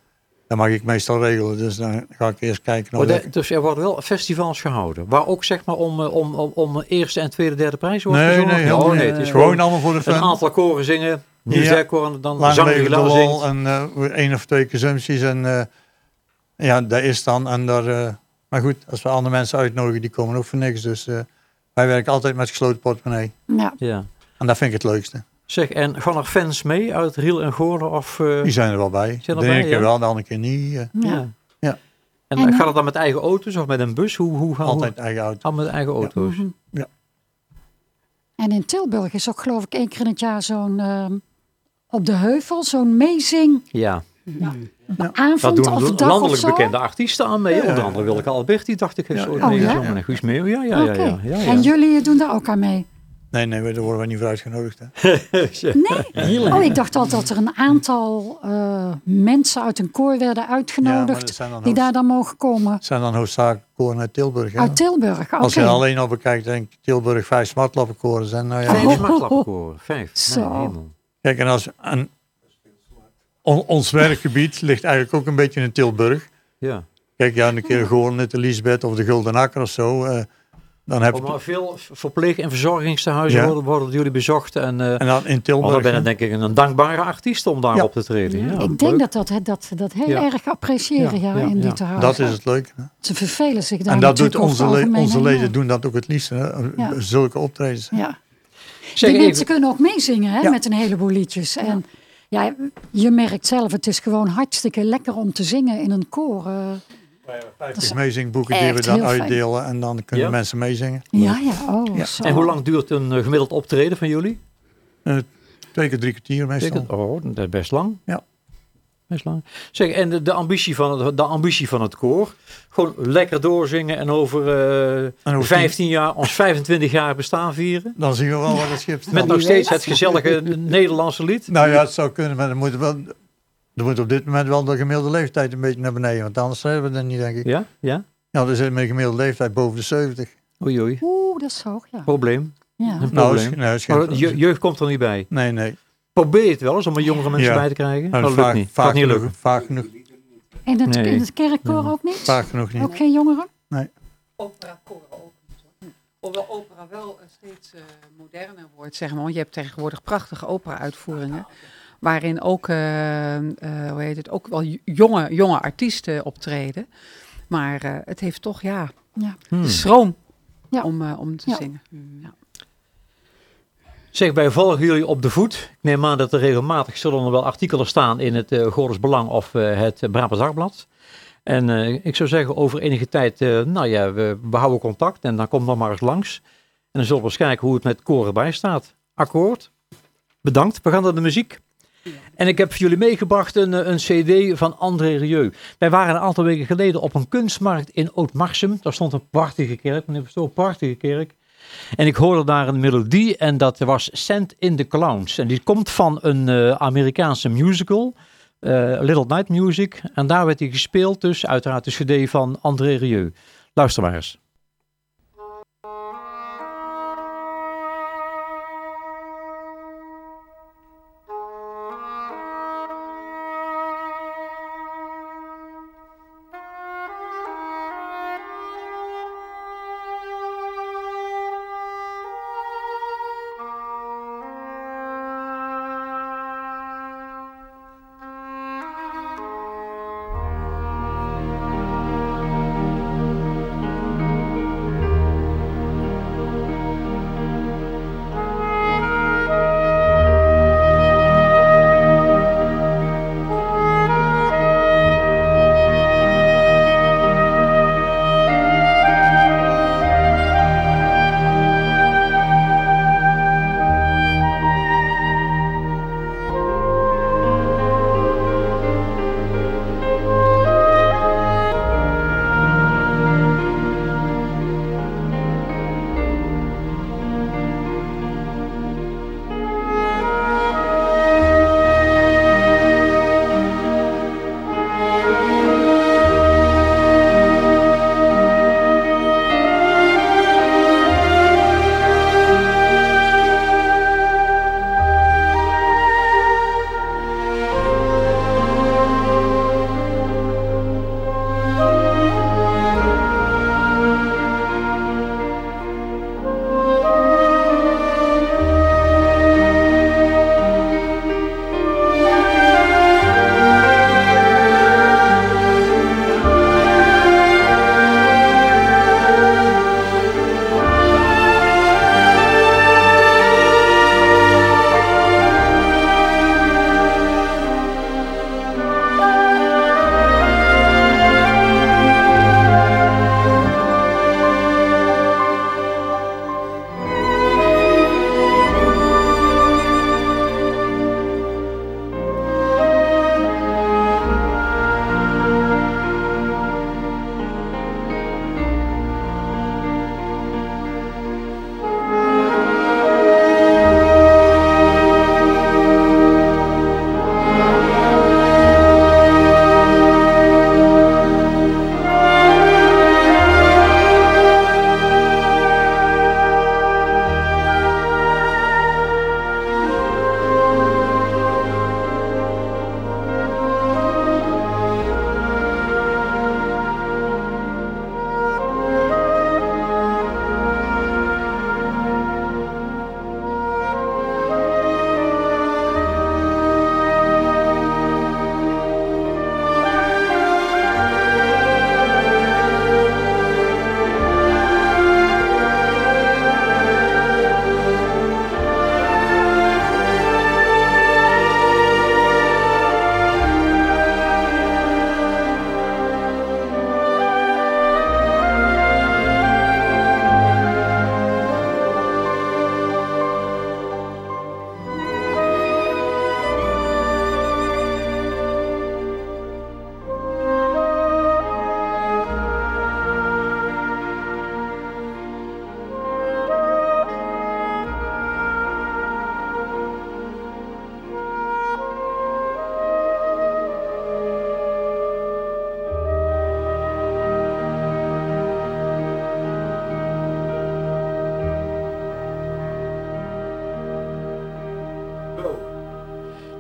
dan mag ik meestal regelen. Dus dan ga ik eerst kijken. De- dus er worden wel festivals gehouden. Waar ook zeg maar om, eh, om, om, om eerste en tweede, derde prijs wordt nee, gezongen? nee, oh, nee, het is gewoon, allemaal voor de een fun. aantal koren zingen. Nieuwsjaarkoren, dan Lang zang leven de zingt. en eh één of twee consumpties. En eh, ja, dat is dan. En daar, eh, maar goed, als we andere mensen uitnodigen, die komen ook voor niks. Dus eh, wij werken altijd met gesloten portemonnee. ja. Ja. En dat vind ik het leukste. Zeg, en gaan er fans mee uit Riel en Goorlen? Of, eh, Die zijn er wel bij. Zijn De ene keer ja? wel, de andere keer niet. Ja. ja. En, En- gaat het dan met eigen auto's of met een bus? Hoe, hoe, hoe, altijd eigen auto. Oh, met eigen auto's. Mhm. Ja. En in Tilburg is ook geloof ik één keer in het jaar zo'n ehm, op de heuvel, zo'n meezing Ja, dat avond doen of dag landelijk zo. bekende artiesten aan mee. Ja. Onder andere Willeke Alberti, dacht ik, heeft Ja. Oh, ja? meegezongen. En Guus Meeuw, ja, ja, ja. Ja, ja, ja. En jullie doen daar ook aan mee? Nee, nee, daar worden we niet voor uitgenodigd. Hè. Nee? Oh, ik dacht altijd dat er een aantal eh, mensen uit een koor werden Ja, uitgenodigd dat die daar dan mogen komen. zijn dan hoofdzakelijk koren uit Tilburg. Hè. Uit Tilburg, oké. Als je alleen al bekijkt, denk ik Tilburg vijf smartlappenkoren zijn. Nou ja, Oh. Vijf smartlappenkoren, vijf. Zo. Nee, hemel. Kijk, en als on- ons werkgebied ligt eigenlijk ook een beetje in Tilburg. Ja. Kijk, ja, een keer gewoon met Elisabeth of de Gulden Akker of zo. eh, dan heb Oh, je maar veel verpleeg- en verzorgingstehuizen Ja. worden, worden jullie bezocht. En, eh en dan in Tilburg. dan ben je denk ik een dankbare artiest om daar Ja. op te treden. Ja, ik denk leuk. dat, dat, dat ze dat heel Ja. erg appreciëren Ja, ja, ja, in die ja. tehuizen. dat is het leuke. hè. Ze vervelen zich daar En dat doet onze, le- onze leden doen dat ook het liefst. Hè? Ja. Zulke optredens. Ja. Zeg die even- mensen kunnen ook meezingen hè, Ja. met een heleboel liedjes. En ja, je merkt zelf, het is gewoon hartstikke lekker om te zingen in een koor. eh. Dus meezingboeken die we dan fijn. uitdelen en dan kunnen Ja? mensen meezingen. ja, ja, oh, Ja. zo. En hoe lang duurt een eh, gemiddeld optreden van jullie? Twee keer drie kwartier meestal. Oh, dat is best lang. Ja. Best lang. Zeg, en de, de, ambitie van het, de ambitie van het koor? Gewoon lekker doorzingen en over eh, En over 15 jaar, ons 25 jaar bestaan vieren? Dan zien we wel wat het schip staat. Met nog steeds het gezellige Nederlandse lied? Nou ja, het zou kunnen, maar dan moet, wel, dan moet op dit moment wel de gemiddelde leeftijd een beetje naar beneden. Want anders hebben we dat niet, denk ik. Ja? Ja? Ja, we zitten met een gemiddelde leeftijd boven de 70. Oei oei. Oeh, dat is hoog, ja. Probleem. ja. Een Nou, probleem. is, nou, is geen- Maar je, jeugd komt er niet bij. nee, nee. Probeer je het wel eens om er jongere mensen Ja. bij te krijgen? Nou, dat vaak, lukt niet. Vaak Gaat niet genoeg, lukken. vaak genoeg. En het, Nee. in het kerkkoor ook niet? Vaak genoeg niet. Ook geen jongeren? opera koren ook niet. Hoewel opera wel eh, steeds eh, moderner wordt, zeg maar. Want je hebt tegenwoordig prachtige opera-uitvoeringen. Waarin ook, eh, eh, hoe heet het, ook wel jonge, jonge artiesten optreden. Maar eh, het heeft toch, ja, Ja. Hmm. de schroom Ja. om, om te Ja. zingen. Ja. Zeg, wij volgen jullie op de voet. Ik neem aan dat er regelmatig zullen er wel artikelen staan in het uh, Belang of uh, het Brabants Dagblad. En uh, ik zou zeggen, over enige tijd, uh, nou ja, we, we, houden contact en dan komt nog maar eens langs. En dan zullen we eens kijken hoe het met koren bij staat. Akkoord. Bedankt. We gaan naar de muziek. En ik heb voor jullie meegebracht een, een cd van André Rieu. Wij waren een aantal weken geleden op een kunstmarkt in Oud-Marsum. Daar stond een prachtige kerk, meneer Verstoor, prachtige kerk. En ik hoorde daar een melodie en dat was Send in the Clowns. En die komt van een uh, Amerikaanse musical, uh, Little Night Music. En daar werd hij gespeeld, dus uiteraard de cd van André Rieu. Luister maar eens.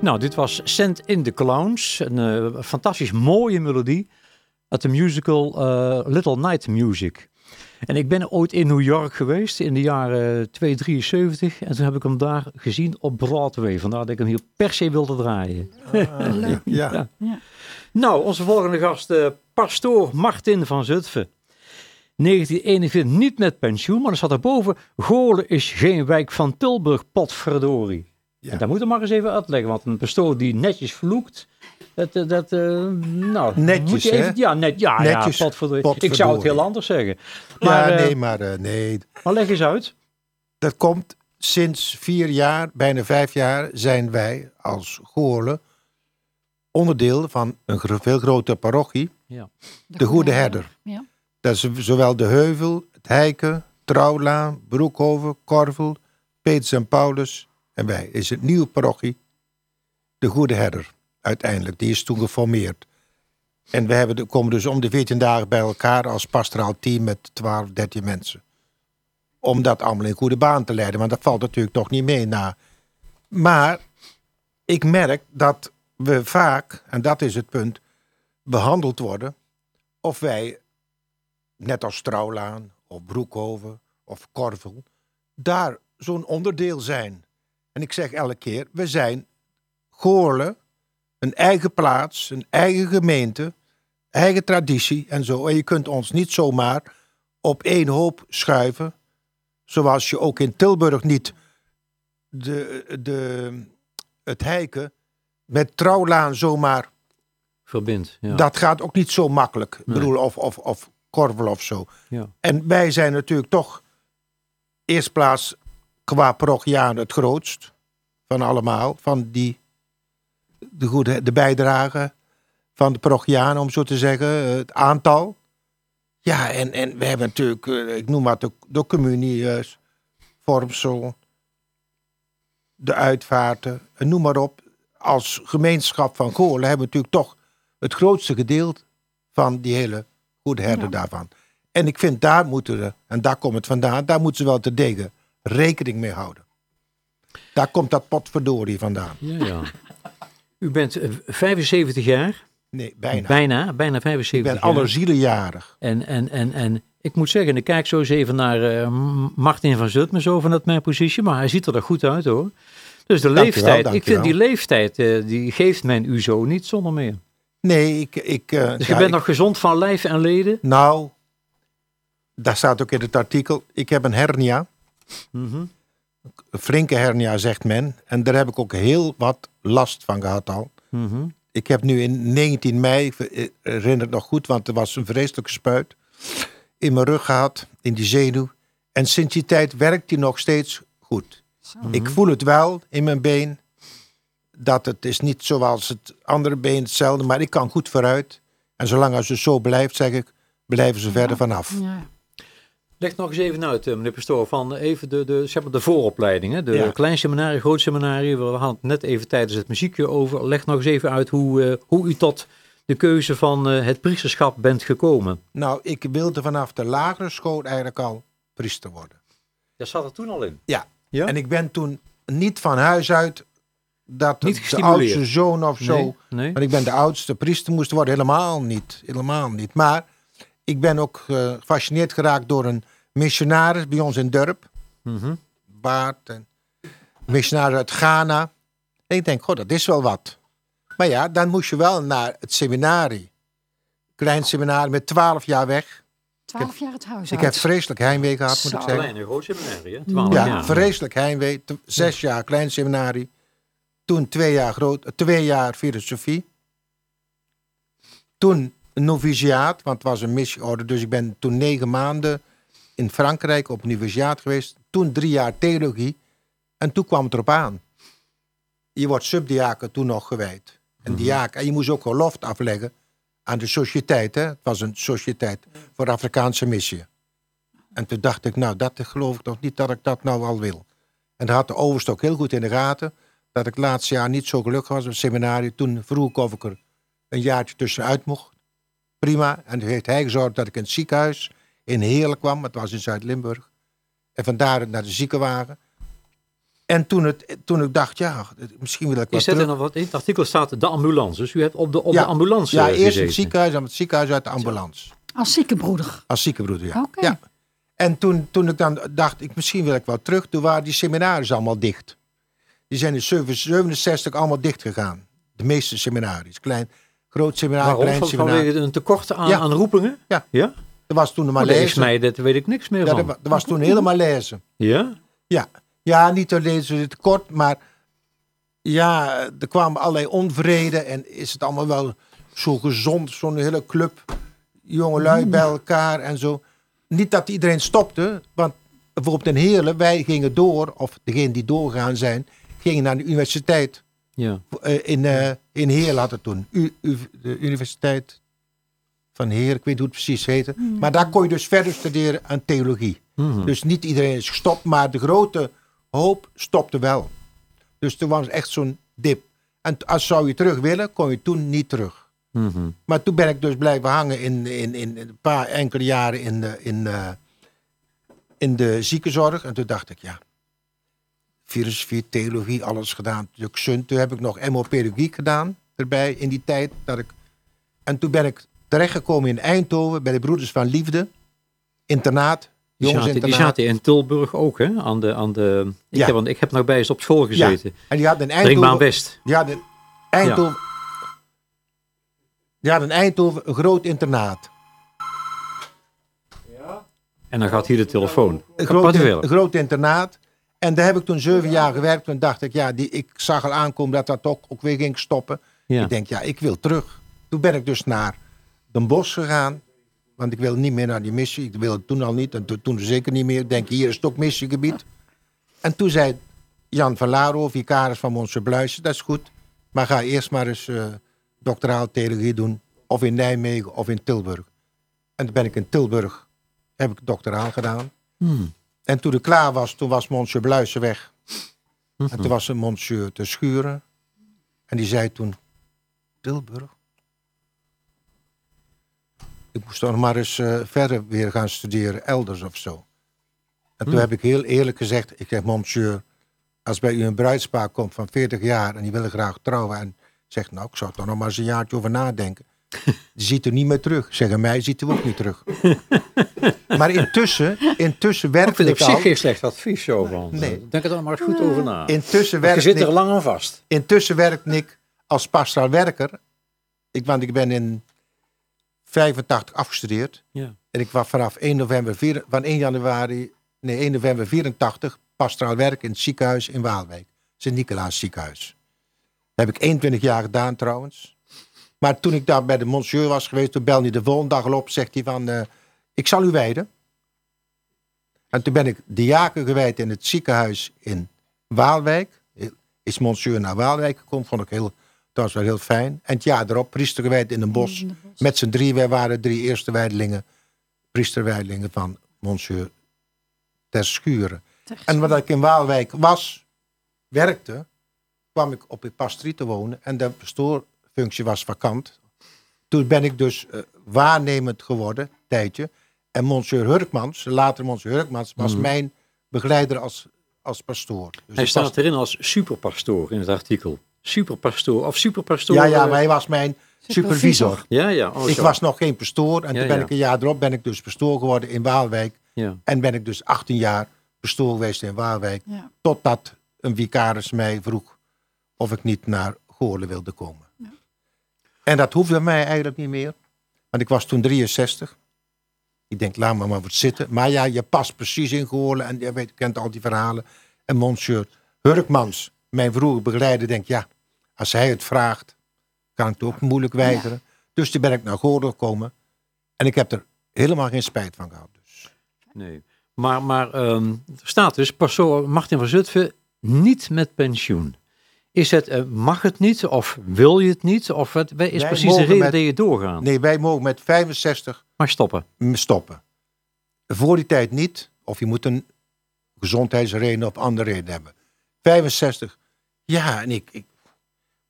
Nou, dit was Send in the Clowns. Een eh, fantastisch mooie melodie uit de musical eh, Little Night Music. En ik ben ooit in New York geweest in de jaren 273 en toen heb ik hem daar gezien op Broadway. Vandaar dat ik hem hier per se wilde draaien. ja. Ja. Nou, onze volgende gast, eh, pastoor Martin van Zutphen. 1941 niet met pensioen, maar er staat erboven... Goorlen is geen wijk van Tilburg, potverdorie. Ja. En dat moet je maar eens even uitleggen, want een pastoor die netjes vloekt... Dat, eh, dat, eh, nou, Netjes, moet je even, hè? Ja, net, ja, Netjes, ja potverdorie. Ik zou het heel anders zeggen. Maar, ja, eh, nee, maar eh, nee. maar leg eens uit. Dat komt sinds vier jaar, bijna vijf jaar, zijn wij als Goorlen onderdeel van een veel grotere parochie, Ja. de Goede Herder. Ja. Dat is zowel de Heuvel, het Heiken, Trouwlaan, Broekhoven, Korvel, Peets en Paulus en wij. Is het nieuwe parochie, de Goede Herder, uiteindelijk. Die is toen geformeerd. En we hebben, komen dus om de 14 dagen bij elkaar als pastoraal team met 12, 13 mensen. Om dat allemaal in goede baan te leiden. Want dat valt natuurlijk toch niet mee na. Maar ik merk dat we vaak, en dat is het punt, behandeld worden of wij, net als Trouwlaan of Broekhoven of Korvel, daar zo'n onderdeel zijn. En ik zeg elke keer, we zijn Goorlen, een eigen plaats, een eigen gemeente, eigen traditie en zo. En je kunt ons niet zomaar op één hoop schuiven, zoals je ook in Tilburg niet de, de, het heiken met Trouwlaan zomaar Verbindt. Ja. dat gaat ook niet zo makkelijk. Nee. bedoel, of, of, of korvel of zo. Ja. En wij zijn natuurlijk toch eerst plaats qua parochiaan het grootst van allemaal. Van die, de, goede, de bijdrage van de parochiaan, om zo te zeggen. Het aantal. Ja, en, en we hebben natuurlijk, eh, ik noem maar de, de communie, vormsel, de uitvaarten, en noem maar op. Als gemeenschap van Goorlen hebben we natuurlijk toch het grootste gedeelte van die hele goede herder Ja. daarvan. En ik vind daar moeten we, en daar komt het vandaan, daar moeten ze wel te degen rekening mee houden. Daar komt dat potverdorie vandaan. Ja, ja. U bent eh, 75 jaar. Nee, bijna. Bijna, bijna ik 75 ben jaar. allerzielenjarig. En, en, en, en ik moet zeggen, ik kijk zo eens even naar eh, Martin van Zutphen, zo vanuit mijn positie. Maar hij ziet er er goed uit hoor. Dus de Dankjewel, leeftijd, ik vind die leeftijd, eh, die geeft men u zo niet zonder meer. Nee, ik... ik eh, Dus ja, je bent ik- nog gezond van lijf en leden. Nou, daar staat ook in het artikel, ik heb een hernia. Mhm. Een flinke hernia, zegt men. En daar heb ik ook heel wat last van gehad al. Mhm. Ik heb nu in 19 mei, ik herinner het nog goed, want er was een vreselijke spuit in mijn rug gehad, in die zenuw. En sinds die tijd werkt die nog steeds goed. Ik voel het wel in mijn been, dat het is niet zoals het andere been hetzelfde, maar ik kan goed vooruit. En zolang als het zo blijft, zeg ik, blijven ze verder vanaf. Ja. Leg nog eens even uit, eh, meneer Pastoor, van even de, de, zeg maar de vooropleidingen. De Ja. klein seminarie, groot seminarie. We hadden het net even tijdens het muziekje over. Leg nog eens even uit hoe, eh, hoe u tot de keuze van eh, het priesterschap bent gekomen. Nou, ik wilde vanaf de lagere school eigenlijk al priester worden. Dat zat er toen al in. Ja. Ja? En ik ben toen niet van huis uit dat Niet de oudste zoon of zo. Nee? nee? Want ik ben de oudste priester moest worden. Helemaal niet. Helemaal niet. Maar ik ben ook eh, gefascineerd geraakt door een missionaris bij ons in Durp. Mhm. Baart. En missionaris uit Ghana. En ik denk, goh, dat is wel wat. Maar ja, dan moest je wel naar het seminarie. Klein seminarie met twaalf jaar weg. Twaalf jaar het huis Ik heb vreselijk heimwee gehad, moet ik zeggen. Klein en groot seminarie, hè? Twaalf Ja, jaar. vreselijk heimwee. Zes jaar klein seminarie. Toen twee jaar, groot, twee jaar filosofie. Toen noviciaat, want het was een missieorde. Dus ik ben toen negen maanden in Frankrijk op noviciaat geweest. Toen drie jaar theologie. En toen kwam het erop aan. Je wordt subdiaken toen nog gewijd. En diaken. En je moest ook gelofte afleggen aan de sociëteit. Hè? Het was een sociëteit voor Afrikaanse missie. En toen dacht ik, nou, dat geloof ik toch niet dat ik dat nou al wil. En dat had de overste ook heel goed in de gaten. Dat ik het laatste jaar niet zo gelukkig was op het seminarie. Toen vroeg ik of ik er een jaartje tussenuit mocht. Prima. En toen heeft hij gezorgd dat ik in het ziekenhuis in Heerlen kwam. Het was in Zuid-Limburg. En vandaar naar de ziekenwagen. En toen, het, toen ik dacht, ja, misschien wil ik wat terug. er nog wat in het artikel staat de ambulance. Dus u hebt op de, op ja, de ambulance Ja, eerst gezeten. het ziekenhuis, dan het ziekenhuis uit de ambulance. Als ziekenbroeder. Als ziekenbroeder, ja. Oké. ja. En toen, toen ik dan dacht, ik, misschien wil ik wel terug, toen waren die seminaries allemaal dicht. Die zijn in 67 allemaal dicht gegaan. De meeste seminaries. Klein, groot seminar, Waarom? klein Van- seminar. Vanwege een tekort aan, Ja. aan roepingen? Ja. Ja? Er was toen Maar is malaise. mij, dat weet ik niks meer Ja, van. er, er was toen hele malaise. Ja? Ja, ja niet alleen zo tekort, maar ja, er kwamen allerlei onvrede en is het allemaal wel zo gezond, zo'n hele club jongelui bij elkaar en zo. Niet dat iedereen stopte, want bijvoorbeeld in Heerlen, wij gingen door, of degenen die doorgaan zijn, gingen naar de universiteit. Ja. Eh, in, eh in Heerlen had het toen, U, U- de Universiteit van Heer, ik weet niet hoe het precies heette. Maar daar kon je dus verder studeren aan theologie. Mhm. Dus niet iedereen is gestopt, maar de grote hoop stopte wel. Dus toen was echt zo'n dip. En als zou je terug willen, kon je toen niet terug. Mhm. Maar toen ben ik dus blijven hangen in, in, in, in een paar enkele jaren in de, in, eh, in de ziekenzorg. En toen dacht ik, ja, filosofie, theologie, alles gedaan. Dus. Toen heb ik nog MO-pedagogiek gedaan erbij in die tijd. Dat ik... En toen ben ik terechtgekomen in Eindhoven bij de Broeders van Liefde. Internaat. Die zaten, die zaten in Tilburg ook, hè? Aan de, aan de, ik, Ja. heb, want ik heb nog bij eens op school gezeten. En die had in Ringbaan Eindhoven... West. Die had in Eindhoven... Die had in Eindhoven een groot internaat. En dan gaat hier de telefoon. Een groot, een groot internaat. En daar heb ik toen zeven jaar gewerkt. Toen dacht ik, ja, die, ik zag al aankomen dat dat ook, ook weer ging stoppen. Ja. Ik denk, ja, ik wil terug. Toen ben ik dus naar Den Bosch gegaan. Want ik wil niet meer naar die missie. Ik wilde toen al niet. En to- toen zeker niet meer. Ik denk, hier is het ook missiegebied. En toen zei Jan van Laro, vicaris van Monse Bluisen, dat is goed. Maar ga eerst maar eens eh doctoraal theologie doen. Of in Nijmegen of in Tilburg. En toen ben ik in Tilburg, heb ik doctoraal gedaan. Hmm. En toen ik klaar was, toen was Monsieur Bluisen weg. Mhm. En toen was er Monsieur te schuren. En die zei toen, Tilburg? Ik moest toch maar eens eh, verder weer gaan studeren, elders of zo. En toen Hmm. heb ik heel eerlijk gezegd, ik zeg, Monsieur, als bij u een bruidspaar komt van 40 jaar en die willen graag trouwen en zegt, nou, ik zou er nog maar eens een jaartje over nadenken. Die ziet er niet meer terug. Zeggen mij ziet er ook niet terug. maar intussen, intussen Ik werkte vind ik op zich geen slecht advies zo van. Nee. Denk er dan maar goed over na. Intussen Want je zit er ik, lang aan vast. intussen werkte ik als pastoraal werker. Ik, want ik ben in 85 afgestudeerd. Ja. En ik was vanaf 1 november, vier- van 1 januari, nee 1 november 84 pastoraal werk in het ziekenhuis in Waalwijk. Sint-Nicolaas ziekenhuis. Dat heb ik 21 jaar gedaan trouwens. Maar toen ik daar bij de monsieur was geweest, toen belde hij de volgende dag al op, zegt hij van, eh, ik zal u wijden. En toen ben ik diaken gewijd in het ziekenhuis in Waalwijk. Is monsieur naar Waalwijk gekomen, vond ik heel, dat was wel heel fijn. En het jaar erop priester gewijd in een bos. Met z'n drie, wij waren drie eerste wijdelingen, priesterwijdelingen van monsieur ter Schuren. En wat ik in Waalwijk was, werkte, kwam ik op een pastorie te wonen en de pastoorfunctie was vakant. Toen ben ik dus eh, waarnemend geworden, tijdje. En monsieur Hurkmans, later monsieur Hurkmans, was Mhm. mijn begeleider als, als pastoor. Dus Hij staat erin als superpastoor in het artikel. Superpastoor of superpastoor. Ja, ja, eh, maar hij was mijn supervisor. Ja, ja. oh, ik zo. was nog geen pastoor en Ja, toen ben ja. ik een jaar erop ben ik dus pastoor geworden in Waalwijk. Ja. En ben ik dus 18 jaar pastoor geweest in Waalwijk. Ja. Totdat een vicaris mij vroeg of ik niet naar Goorlen wilde komen. En dat hoefde mij eigenlijk niet meer. Want ik was toen 63. Ik denk, laat me maar wat zitten. Maar ja, je past precies in Goorlen. En je weet, kent al die verhalen. En monsieur Hurkmans, mijn vroege begeleider, denkt, ja, als hij het vraagt, kan ik het ook moeilijk weigeren. Dus toen ben ik naar Goorlen gekomen. En ik heb er helemaal geen spijt van gehad. Dus. Nee. Maar, maar ehm, er staat dus, pastoor Martin van Zutphen niet met pensioen. Is het, eh, mag het niet of wil je het niet? Of wat, is Wij precies de reden met- dat je doorgaat? Nee, wij mogen met 65 Maar stoppen. stoppen. Voor die tijd niet. Of je moet een gezondheidsreden of andere reden hebben. 65. Ja, en ik, ik,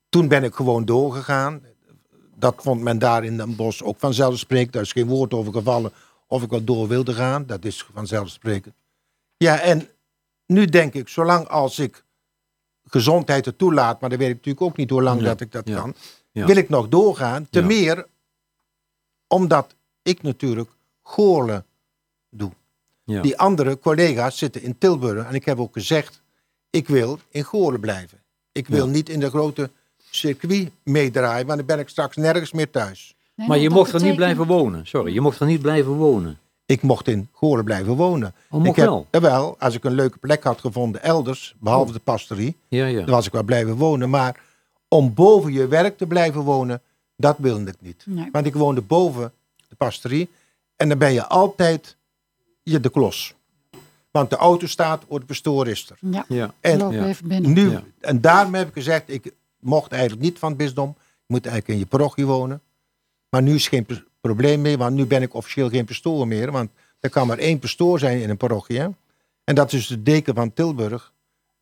toen ben ik gewoon doorgegaan. Dat vond men daar in Den Bosch ook vanzelfsprekend. Daar is geen woord over gevallen of ik wel door wilde gaan. Dat is vanzelfsprekend. Ja, en nu denk ik, zolang als ik gezondheid het toelaat, maar dan weet ik natuurlijk ook niet hoe lang Ja, dat ik dat ja, kan, ja. wil ik nog doorgaan. Te Ja. meer omdat ik natuurlijk Goorlen doe. Ja. Die andere collega's zitten in Tilburg. En ik heb ook gezegd, ik wil in Goorlen blijven. Ik wil Ja. niet in de grote circuit meedraaien, want dan ben ik straks nergens meer thuis. Nee, Maar je dat mocht er niet betekent- blijven wonen. Sorry, je mocht er niet blijven wonen. Ik mocht in Goorlen blijven wonen. Oh, ik heb, wel? Jawel, als ik een leuke plek had gevonden elders, behalve de pastorie, Ja, ja. dan was ik wel blijven wonen. Maar om boven je werk te blijven wonen, dat wilde ik niet. Nee. Want ik woonde boven de pastorie en dan ben je altijd je de klos. Want de auto staat, of de pastoor is er. Ja, Ja. En even binnen. nu, Ja. en daarom heb ik gezegd, ik mocht eigenlijk niet van het bisdom. Je moet eigenlijk in je parochie wonen. Maar nu is geen probleem meer, want nu ben ik officieel geen pastoor meer. Want er kan maar één pastoor zijn in een parochie. Hè? En dat is de deken van Tilburg.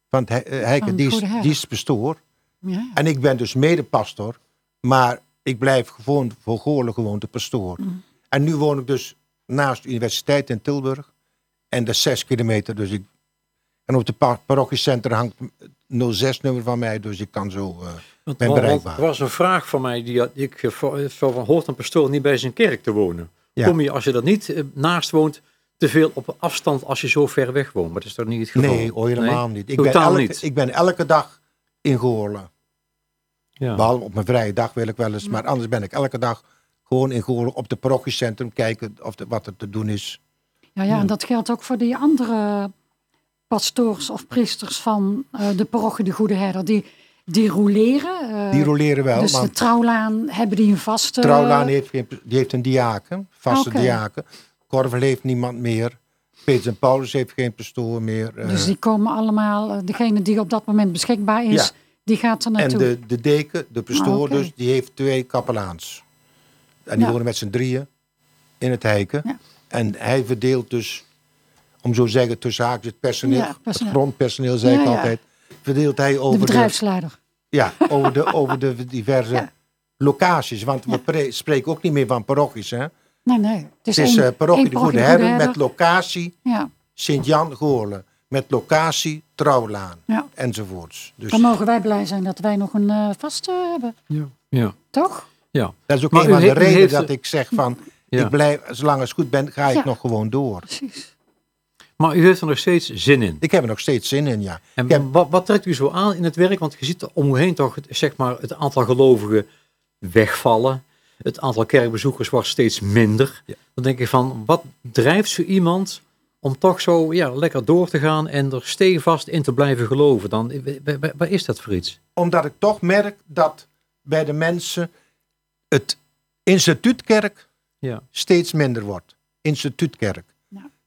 Van het He- eh, Van die, is, die is pastoor. Ja. En ik ben dus medepastor. Maar ik blijf gewoon voor Goorlen gewoon de pastoor. Mm. En nu woon ik dus naast de universiteit in Tilburg. En dat is zes kilometer. Dus ik, en op de pa- parochiecenter hangt 06-nummer van mij. Dus ik kan zo... eh, Want, ben bereikbaar. Er was een vraag van mij die had- ik eh, voor- zo van hoort een pastoor niet bij zijn kerk te wonen? Ja. Kom je als je dat niet eh, naast woont te veel op afstand als je zo ver weg woont? Maar dat is toch niet het geval? nee, oh, helemaal niet. Ik ben, elke, niet. ik ben elke dag in Goorlen. Ja. Behalve op mijn vrije dag wil ik wel eens. Maar anders ben ik elke dag gewoon in Goorlen op de parochiecentrum kijken of de, wat er te doen is. Ja, ja, en dat geldt ook voor die andere pastoors of priesters van eh, de parochie de Goede Herder. Die, die roleren. eh, Die roleren wel, Dus de trouwlaan hebben die een vaste... Trouwlaan heeft, die heeft een diaken, vaste diaken. Korvel heeft niemand meer. Petrus en Paulus heeft geen pastoor meer. eh, Dus die komen allemaal, degene die op dat moment beschikbaar is, Ja. die gaat er en naartoe. de, de deken, de pastoor Ah, dus, die heeft twee kapelaans. En die Ja. wonen met z'n drieën in het heiken. Ja. En hij verdeelt dus, om zo te zeggen, tussen haakjes het personeel, Ja, personeel. het grondpersoneel, zei Ja, ik ja. altijd. Verdeelt hij over de, bedrijfsleider. ja, over de, over de diverse Ja. locaties. Want we pre- spreken ook niet meer van parochies. Hè? Nee, nee. Het is, Het is één- eh, parochie de Goede Herder met locatie Ja, Sint-Jan Goorlen. Met locatie Trouwlaan. ja. Enzovoorts. Dus Dan mogen wij blij zijn dat wij nog een eh, vaste hebben. Ja. Ja. Toch? ja. dat is ook Maar een van de redenen dat ik zeg van... Ja. Ik blijf, zolang het goed ben, ga ik Ja. nog gewoon door. Precies. Maar u heeft er nog steeds zin in. Ik heb er nog steeds zin in, ja. En heb- wat, wat trekt u zo aan in het werk? Want je ziet om u heen toch het, zeg maar, het aantal gelovigen wegvallen. Het aantal kerkbezoekers wordt steeds minder. Ja. Dan denk ik van, wat drijft zo iemand om toch zo ja, lekker door te gaan en er stevast in te blijven geloven? Dan, wa- wa- waar is dat voor iets? Omdat ik toch merk dat bij de mensen het instituutkerk Ja. steeds minder wordt. Instituutkerk.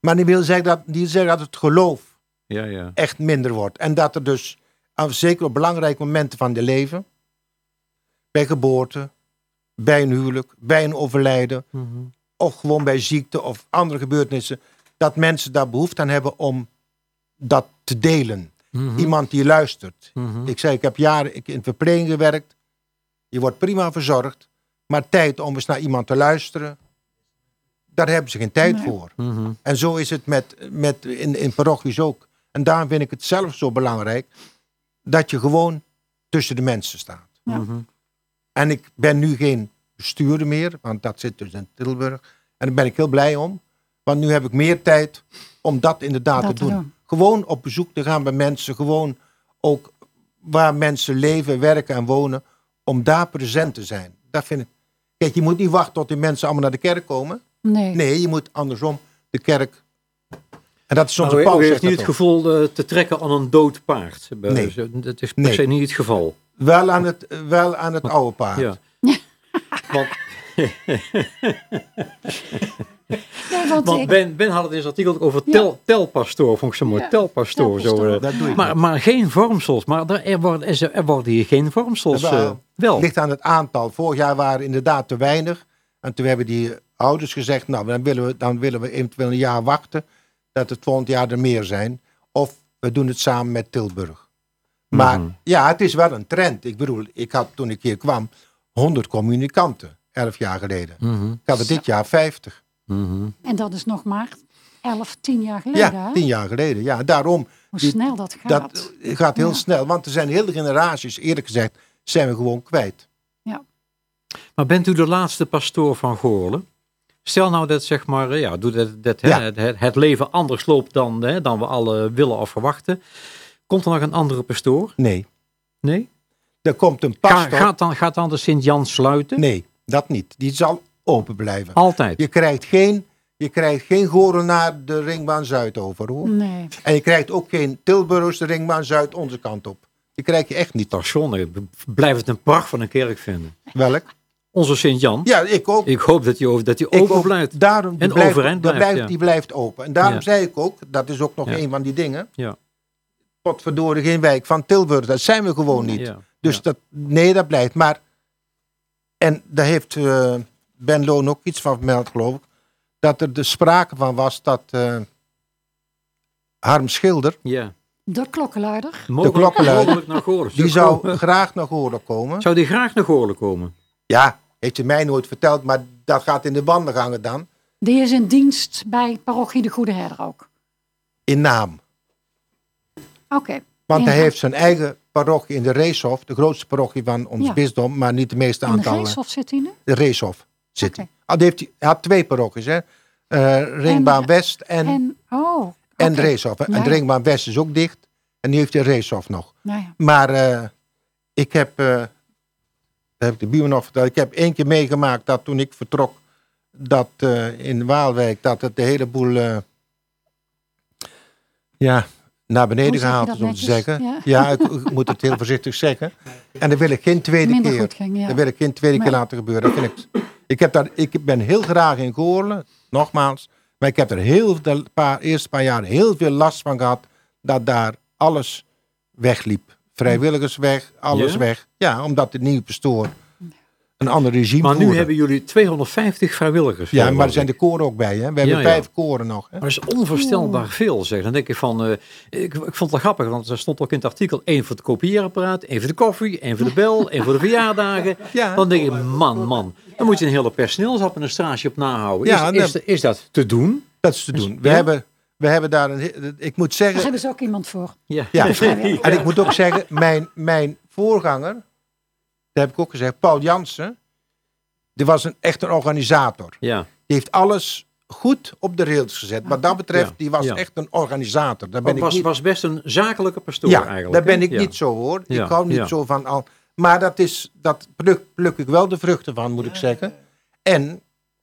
Maar die wil zeggen dat, die zeggen dat het geloof Ja, ja. echt minder wordt. En dat er dus, aan- zeker op belangrijke momenten van je leven, bij geboorte, bij een huwelijk, bij een overlijden, Mhm. of gewoon bij ziekte of andere gebeurtenissen, dat mensen daar behoefte aan hebben om dat te delen. Mhm. Iemand die luistert. Mhm. Ik zei, ik heb jaren ik in verpleging gewerkt. Je wordt prima verzorgd. Maar tijd om eens naar iemand te luisteren, daar hebben ze geen tijd Nee. voor. Mhm. En zo is het met, met in, in parochies ook. En daarom vind ik het zelf zo belangrijk dat je gewoon tussen de mensen staat. Ja. Mhm. En ik ben nu geen bestuurder meer, want dat zit dus in Tilburg. En daar ben ik heel blij om. Want nu heb ik meer tijd om dat inderdaad Dat te te doen. doen. Gewoon op bezoek te gaan bij mensen. Gewoon ook waar mensen leven, werken en wonen. Om daar present te zijn. Dat vind ik. Kijk, je moet niet wachten tot die mensen allemaal naar de kerk komen. Nee. Nee, je moet andersom de kerk. En dat is Maar onze u, u pauze. heeft niet het gevoel eh, te trekken aan een dood paard. Nee. Dat is per Nee. se niet het geval. Wel aan het, wel aan het oude paard. Ja. Want, Nee, want want ik- ben, ben had het in zijn artikel over Ja. tel, telpastoor, vond ik zo mooi. Ja, Telpastoor. Zo, telpastoor. eh. Dat doe ik maar, maar geen vormsels. Maar er, er, worden, er, er worden hier geen vormsels. Jawel. eh, wel. Het ligt aan het aantal. Vorig jaar waren inderdaad te weinig. En toen hebben die ouders gezegd, nou, dan willen we, dan willen we eventueel een jaar wachten. Dat het volgend jaar er meer zijn. Of we doen het samen met Tilburg. Maar Mhm. ja, het is wel een trend. Ik bedoel, ik had toen ik hier kwam 100 communicanten, 11 jaar geleden. Mhm, Ik had dit jaar 50. mhm. En dat is nog maar 11, 10 jaar geleden. Ja, hè? 10 jaar geleden. Ja, daarom Hoe Die- snel dat gaat. Dat gaat heel Ja. snel, want er zijn hele generaties, eerlijk gezegd, zijn we gewoon kwijt. Maar bent u de laatste pastoor van Goorlen? Stel nou dat, zeg maar, eh, ja, doe dat, dat Ja. het, het- het leven anders loopt dan, hè, dan we alle willen of verwachten. Komt er nog een andere pastoor? Nee. Nee? Er komt een Ga- pastor. gaat, dan, gaat dan de Sint-Jan sluiten? Nee, dat niet. Die zal open blijven. Altijd? Je krijgt geen, je krijgt geen Goren naar de Ringbaan Zuid over hoor. Nee. En je krijgt ook geen Tilburgers de Ringbaan Zuid onze kant op. Die krijg je echt niet. Toch zonde. Ik blijf het een pracht van een kerk vinden. Welk? Onze Sint-Jan. Ja, ik ook. Ik hoop dat hij over, dat Ik open ook. blijft. Daarom, die En blijft, overeind die blijft, blijft, ja. die blijft open. En daarom Ja. zei ik ook, dat is ook nog Ja. een van die dingen. Ja. Potverdorie geen wijk van Tilburg. Dat zijn we gewoon niet. Ja. Dus Ja. dat, nee, dat blijft. Maar, en daar heeft eh, Ben Loon ook iets van vermeld, geloof ik. Dat er de sprake van was dat eh, Harm Schilder, ja. De klokkenluider. Mogelijk, klokkenluider. mogelijk naar Goorlen. die zou graag naar Goorlen komen. Zou die graag naar Goorlen komen? Ja, heeft hij mij nooit verteld, maar dat gaat in de banden hangen dan. Die is in dienst bij parochie de Goede Herder ook. In naam. Oké. Want hij heeft zijn eigen parochie in de Reeshof, de grootste parochie van ons Ja. bisdom, maar niet de meeste In de. Reeshof zit hij nu? De Reeshof zit Oké. hij. Ah, die heeft hij. Hij had twee parochies, hè? Eh, Ringbaan En- West en, en, En, oh, oké. Reeshof. En de. Ringbaan West is ook dicht. En nu heeft hij Reeshof nog. Nou ja. Maar eh, ik heb, eh, dat heb ik de buurman nog verteld, ik heb één keer meegemaakt dat toen ik vertrok, dat eh, in Waalwijk, dat het de hele boel, eh, ja, naar beneden Hoe gehaald is om te zeggen. Ja. Ja, ik, ik moet het heel voorzichtig zeggen. En dat wil ik geen tweede Minder keer. goed ging, ja. Dat wil ik geen tweede keer laten gebeuren. Dat vind ik, ik, heb daar, ik ben heel graag in Goorlen, nogmaals. Maar ik heb er heel, de paar, eerste paar jaar heel veel last van gehad. Dat daar alles wegliep. Vrijwilligers weg, alles Ja? weg. Ja, omdat de nieuwe pastoor een ander regime Maar nu voerde. hebben jullie 250 vrijwilligers. Ja, maar er zijn de koren ook bij. Hè? We hebben Ja, ja. vijf koren nog. Hè? Maar dat is onvoorstelbaar veel, zeg. Dan denk ik van, eh, ik, ik vond het wel grappig, want er stond ook in het artikel één voor het kopieerapparaat, één voor de koffie, één voor de bel, één voor de verjaardagen. Ja. Dan denk ik, man, man, dan moet je een hele personeelsadministratie op nahouden. Ja, is, is, dan- is dat te doen? Dat is te doen. We, hebben, we hebben daar een... Ik moet Daar zeggen... hebben ze ook iemand voor. Ja. Ja, en ik moet ook zeggen, mijn, mijn voorganger, dat heb ik ook gezegd, Paul Jansen, die was een, echt een organisator. Ja. Die heeft alles goed op de rails gezet. Wat dat betreft, Ja, die was ja. echt een organisator. Daar ben ik was, niet, was best een zakelijke pastoor ja, eigenlijk. daar ben ik Ja. niet zo hoor. Ja, Ik hou niet ja. zo van al. Maar dat is, dat pluk, pluk ik wel de vruchten van, moet ik zeggen. En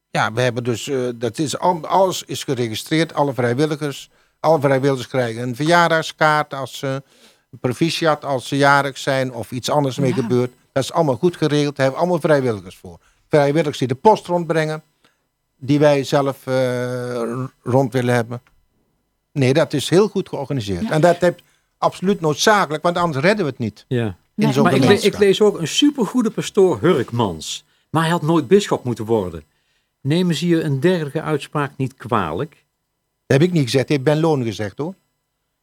ja, we hebben dus, eh, dat is, al- alles is geregistreerd, alle vrijwilligers. Alle vrijwilligers krijgen een verjaardagskaart als ze een proficiat, als ze jarig zijn of iets anders mee Ja. gebeurt. Dat is allemaal goed geregeld, daar hebben we allemaal vrijwilligers voor. Vrijwilligers die de post rondbrengen, die wij zelf eh, rond willen hebben. Nee, dat is heel goed georganiseerd. En dat heb absoluut noodzakelijk, want anders redden we het niet. Ja. Nee, zo'n Maar ik, le- ik lees ook een supergoede pastoor Hurkmans. Maar hij had nooit bisschop moeten worden. Nemen ze je een dergelijke uitspraak niet kwalijk? Dat heb ik niet gezegd, dat heeft Ben Loon gezegd hoor.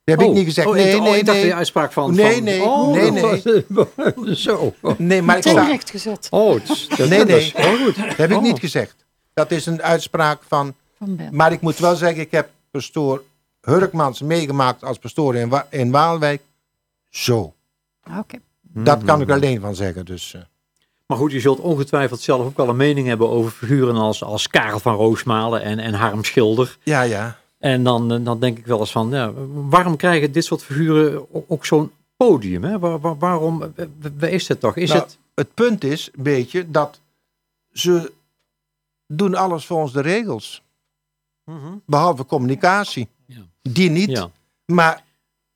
Dat heb ik niet gezegd. oh, nee, oh, nee, ik dacht nee. de uitspraak van... Nee, van, nee, oh, nee, dat was- Zo. Nee, maar ik sta, recht gezet Oh, het is- dat, Nee, dat nee. goed. dat heb ik Oh. niet gezegd. Dat is een uitspraak van... van Ben. Maar ik moet wel zeggen, ik heb pastoor Hurkmans meegemaakt als pastoor in, Wa- in Waalwijk. Zo. Oké. Dat kan ik alleen van zeggen. Dus, eh. Maar goed, je zult ongetwijfeld zelf ook wel een mening hebben over figuren als, als Karel van Roosmalen en, en Harm Schilder. ja, ja. En dan, eh, dan denk ik wel eens van, ja, waarom krijgen dit soort figuren ook, ook zo'n podium? Hè? Waar, waar- waarom, waar is het toch? Is Nou, het... Het punt is een beetje dat ze doen alles volgens de regels. Behalve communicatie. Ja. Die niet. Ja. Maar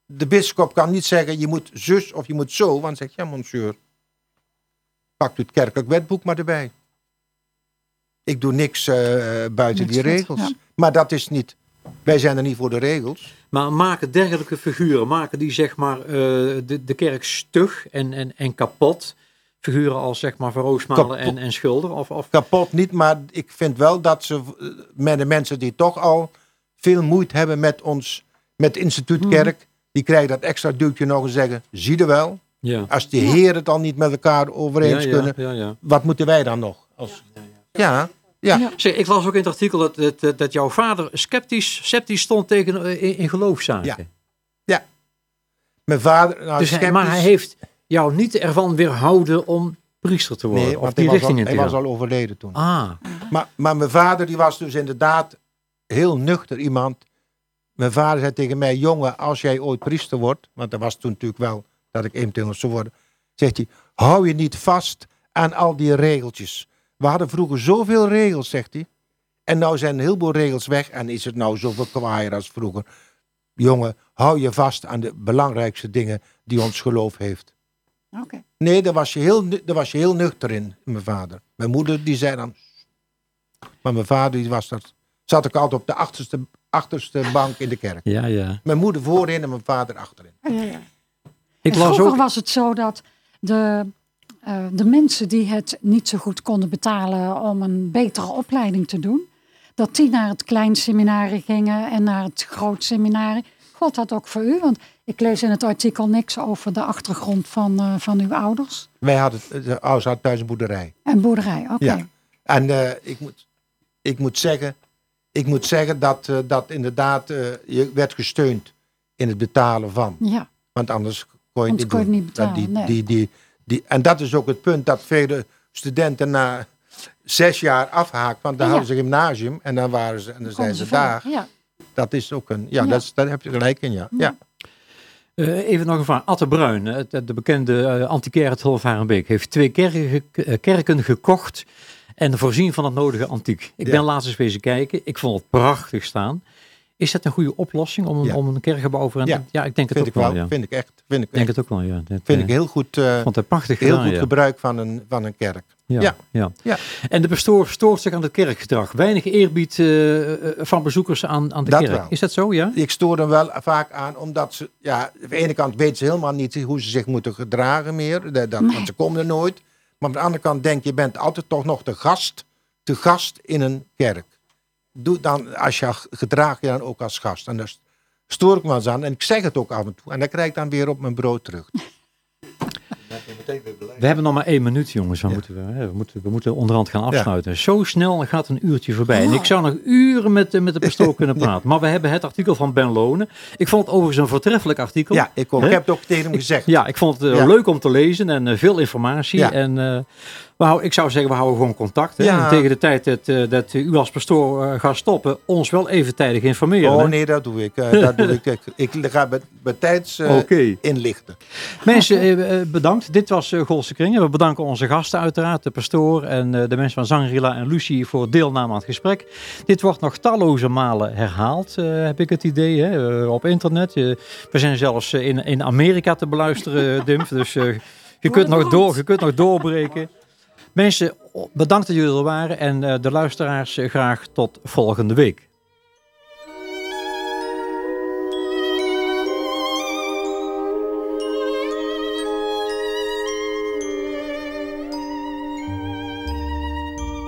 de bisschop kan niet zeggen, je moet zus of je moet zo. Want dan zegt, ja monsieur, pakt u het kerkelijk wetboek maar erbij. Ik doe niks eh, buiten Niks die goed, regels. ja. Maar dat is niet, wij zijn er niet voor de regels. Maar maken dergelijke figuren, maken die zeg maar eh, de, de kerk stug en, en, en kapot? Figuren als zeg maar Van Roosmalen en, Kapot. en Schilder? Of, of, Kapot niet, maar ik vind wel dat ze eh, met de mensen die toch al veel moeite hebben met ons, met het instituut Mhm. kerk, die krijgen dat extra duwtje nog en zeggen, zie je wel, ja. als die heren het al niet met elkaar overeens ja, kunnen, Ja, ja. wat moeten wij dan nog? Als, ja, ja. Ja. Zeg, ik las ook in het artikel dat, dat, dat jouw vader sceptisch, sceptisch stond tegen, eh, in, in geloofszaken. Ja. Ja. Mijn vader... Nou, Dus hij, sceptisch- maar hij heeft jou niet ervan weerhouden om priester te worden. Nee, of die hij, was richting al, in te hij was al overleden toen. Ah, Maar, maar mijn vader die was dus inderdaad heel nuchter iemand. Mijn vader zei tegen mij, jongen, als jij ooit priester wordt, want dat was toen natuurlijk wel dat ik eventueel nog zou worden, zegt hij, hou je niet vast aan al die regeltjes. We hadden vroeger zoveel regels, zegt hij. En nou zijn een heleboel regels weg en is het nou zoveel kwaaier als vroeger. Jongen, hou je vast aan de belangrijkste dingen die ons geloof heeft. Oké. Nee, daar was je heel, daar was je heel nuchter in, mijn vader. Mijn moeder die zei dan... Maar mijn vader die was dat... Zat ik altijd op de achterste, achterste bank in de kerk. ja, ja. Mijn moeder voorin en mijn vader achterin. Ja, ja. Ik las vroeger ook... was het zo dat de, eh, de mensen die het niet zo goed konden betalen om een betere opleiding te doen, dat die naar het klein seminarie gingen en naar het groot seminarie. God dat ook voor u, want ik lees in het artikel niks over de achtergrond van, eh, van uw ouders. Wij hadden... De ouders hadden thuis een boerderij. En boerderij, oké. Ja. En eh, ik, moet, ik moet zeggen... Ik moet zeggen dat, eh, dat inderdaad... eh, je werd gesteund in het betalen van. Ja. Want anders kon je het niet kon je het niet betalen, Dat die, nee. die, die, die, en dat is ook het punt dat vele studenten na zes jaar afhaken. Want dan Ja. hadden ze gymnasium en dan waren ze en dan zijn ze daar. Ja. Dat is ook een. Ja, Ja. Dat is, daar heb je gelijk in, ja. ja. Eh, even nog een vraag. Atte Bruin, eh, de, de bekende uh, antiquaire uit Hulvarenbeek, heeft twee kerken, eh, kerken gekocht en voorzien van het nodige antiek. Ik Ja. ben laatst eens wezen kijken. Ik vond het prachtig staan. Is dat een goede oplossing om een, Ja. om een kerkgebouw over Ja. ja, ik denk het Vind ook ik wel. wel. ja. Vind ik echt. Vind ik, denk echt, het ook wel, ja. Dat, vind eh, ik heel goed, eh, vond het prachtig heel gedaan, goed gebruik van een, van een kerk. Ja, Ja. ja. En de pastoor stoort zich aan het kerkgedrag. Weinig eerbied eh, eh, van bezoekers aan, aan de Dat kerk. wel. Is dat zo, ja? Ik stoor hem wel vaak aan, omdat ze, ja, aan de ene kant weten ze helemaal niet hoe ze zich moeten gedragen meer. Dat, dat- Nee. Want ze komen er nooit. Maar aan de andere kant denk je, je bent altijd toch nog de gast, de gast in een kerk. Doe dan, als je gedraag je dan ook als gast. En daar stoor ik me eens aan. En ik zeg het ook af en toe. En dan krijg ik dan weer op mijn brood terug. We hebben nog maar één minuut, jongens. We, moeten, we, we, moeten, we moeten onderhand gaan afsluiten. Zo snel gaat een uurtje voorbij. En ik zou nog uren met, eh, met de pastoor kunnen praten. Maar we hebben het artikel van Ben Lonen. Ik vond het overigens een voortreffelijk artikel. Ja, ik, ik heb het ook tegen hem gezegd. Ja, ik vond het eh, Ja. leuk om te lezen en eh, veel informatie. Ja. En eh, we hou- ik zou zeggen, we houden gewoon contact. Hè? Ja. En tegen de tijd dat, eh, dat u als pastoor eh, gaat stoppen, ons wel even tijdig informeren. Oh hè? nee, dat doe ik. eh, dat doe ik. Ik, ik ga bij, bij tijds eh, inlichten. Mensen, bedankt. Dit was Golse Kringen. We bedanken onze gasten uiteraard, de pastoor en eh, de mensen van Zangrila en Lucie voor deelname aan het gesprek. Dit wordt nog talloze malen herhaald, eh, heb ik het idee, hè, op internet. We zijn zelfs in, in Amerika te beluisteren, Dimf. Dus eh, je, kunt nog door, je kunt nog doorbreken. Mensen, bedankt dat jullie er waren en eh, de luisteraars eh, graag tot volgende week.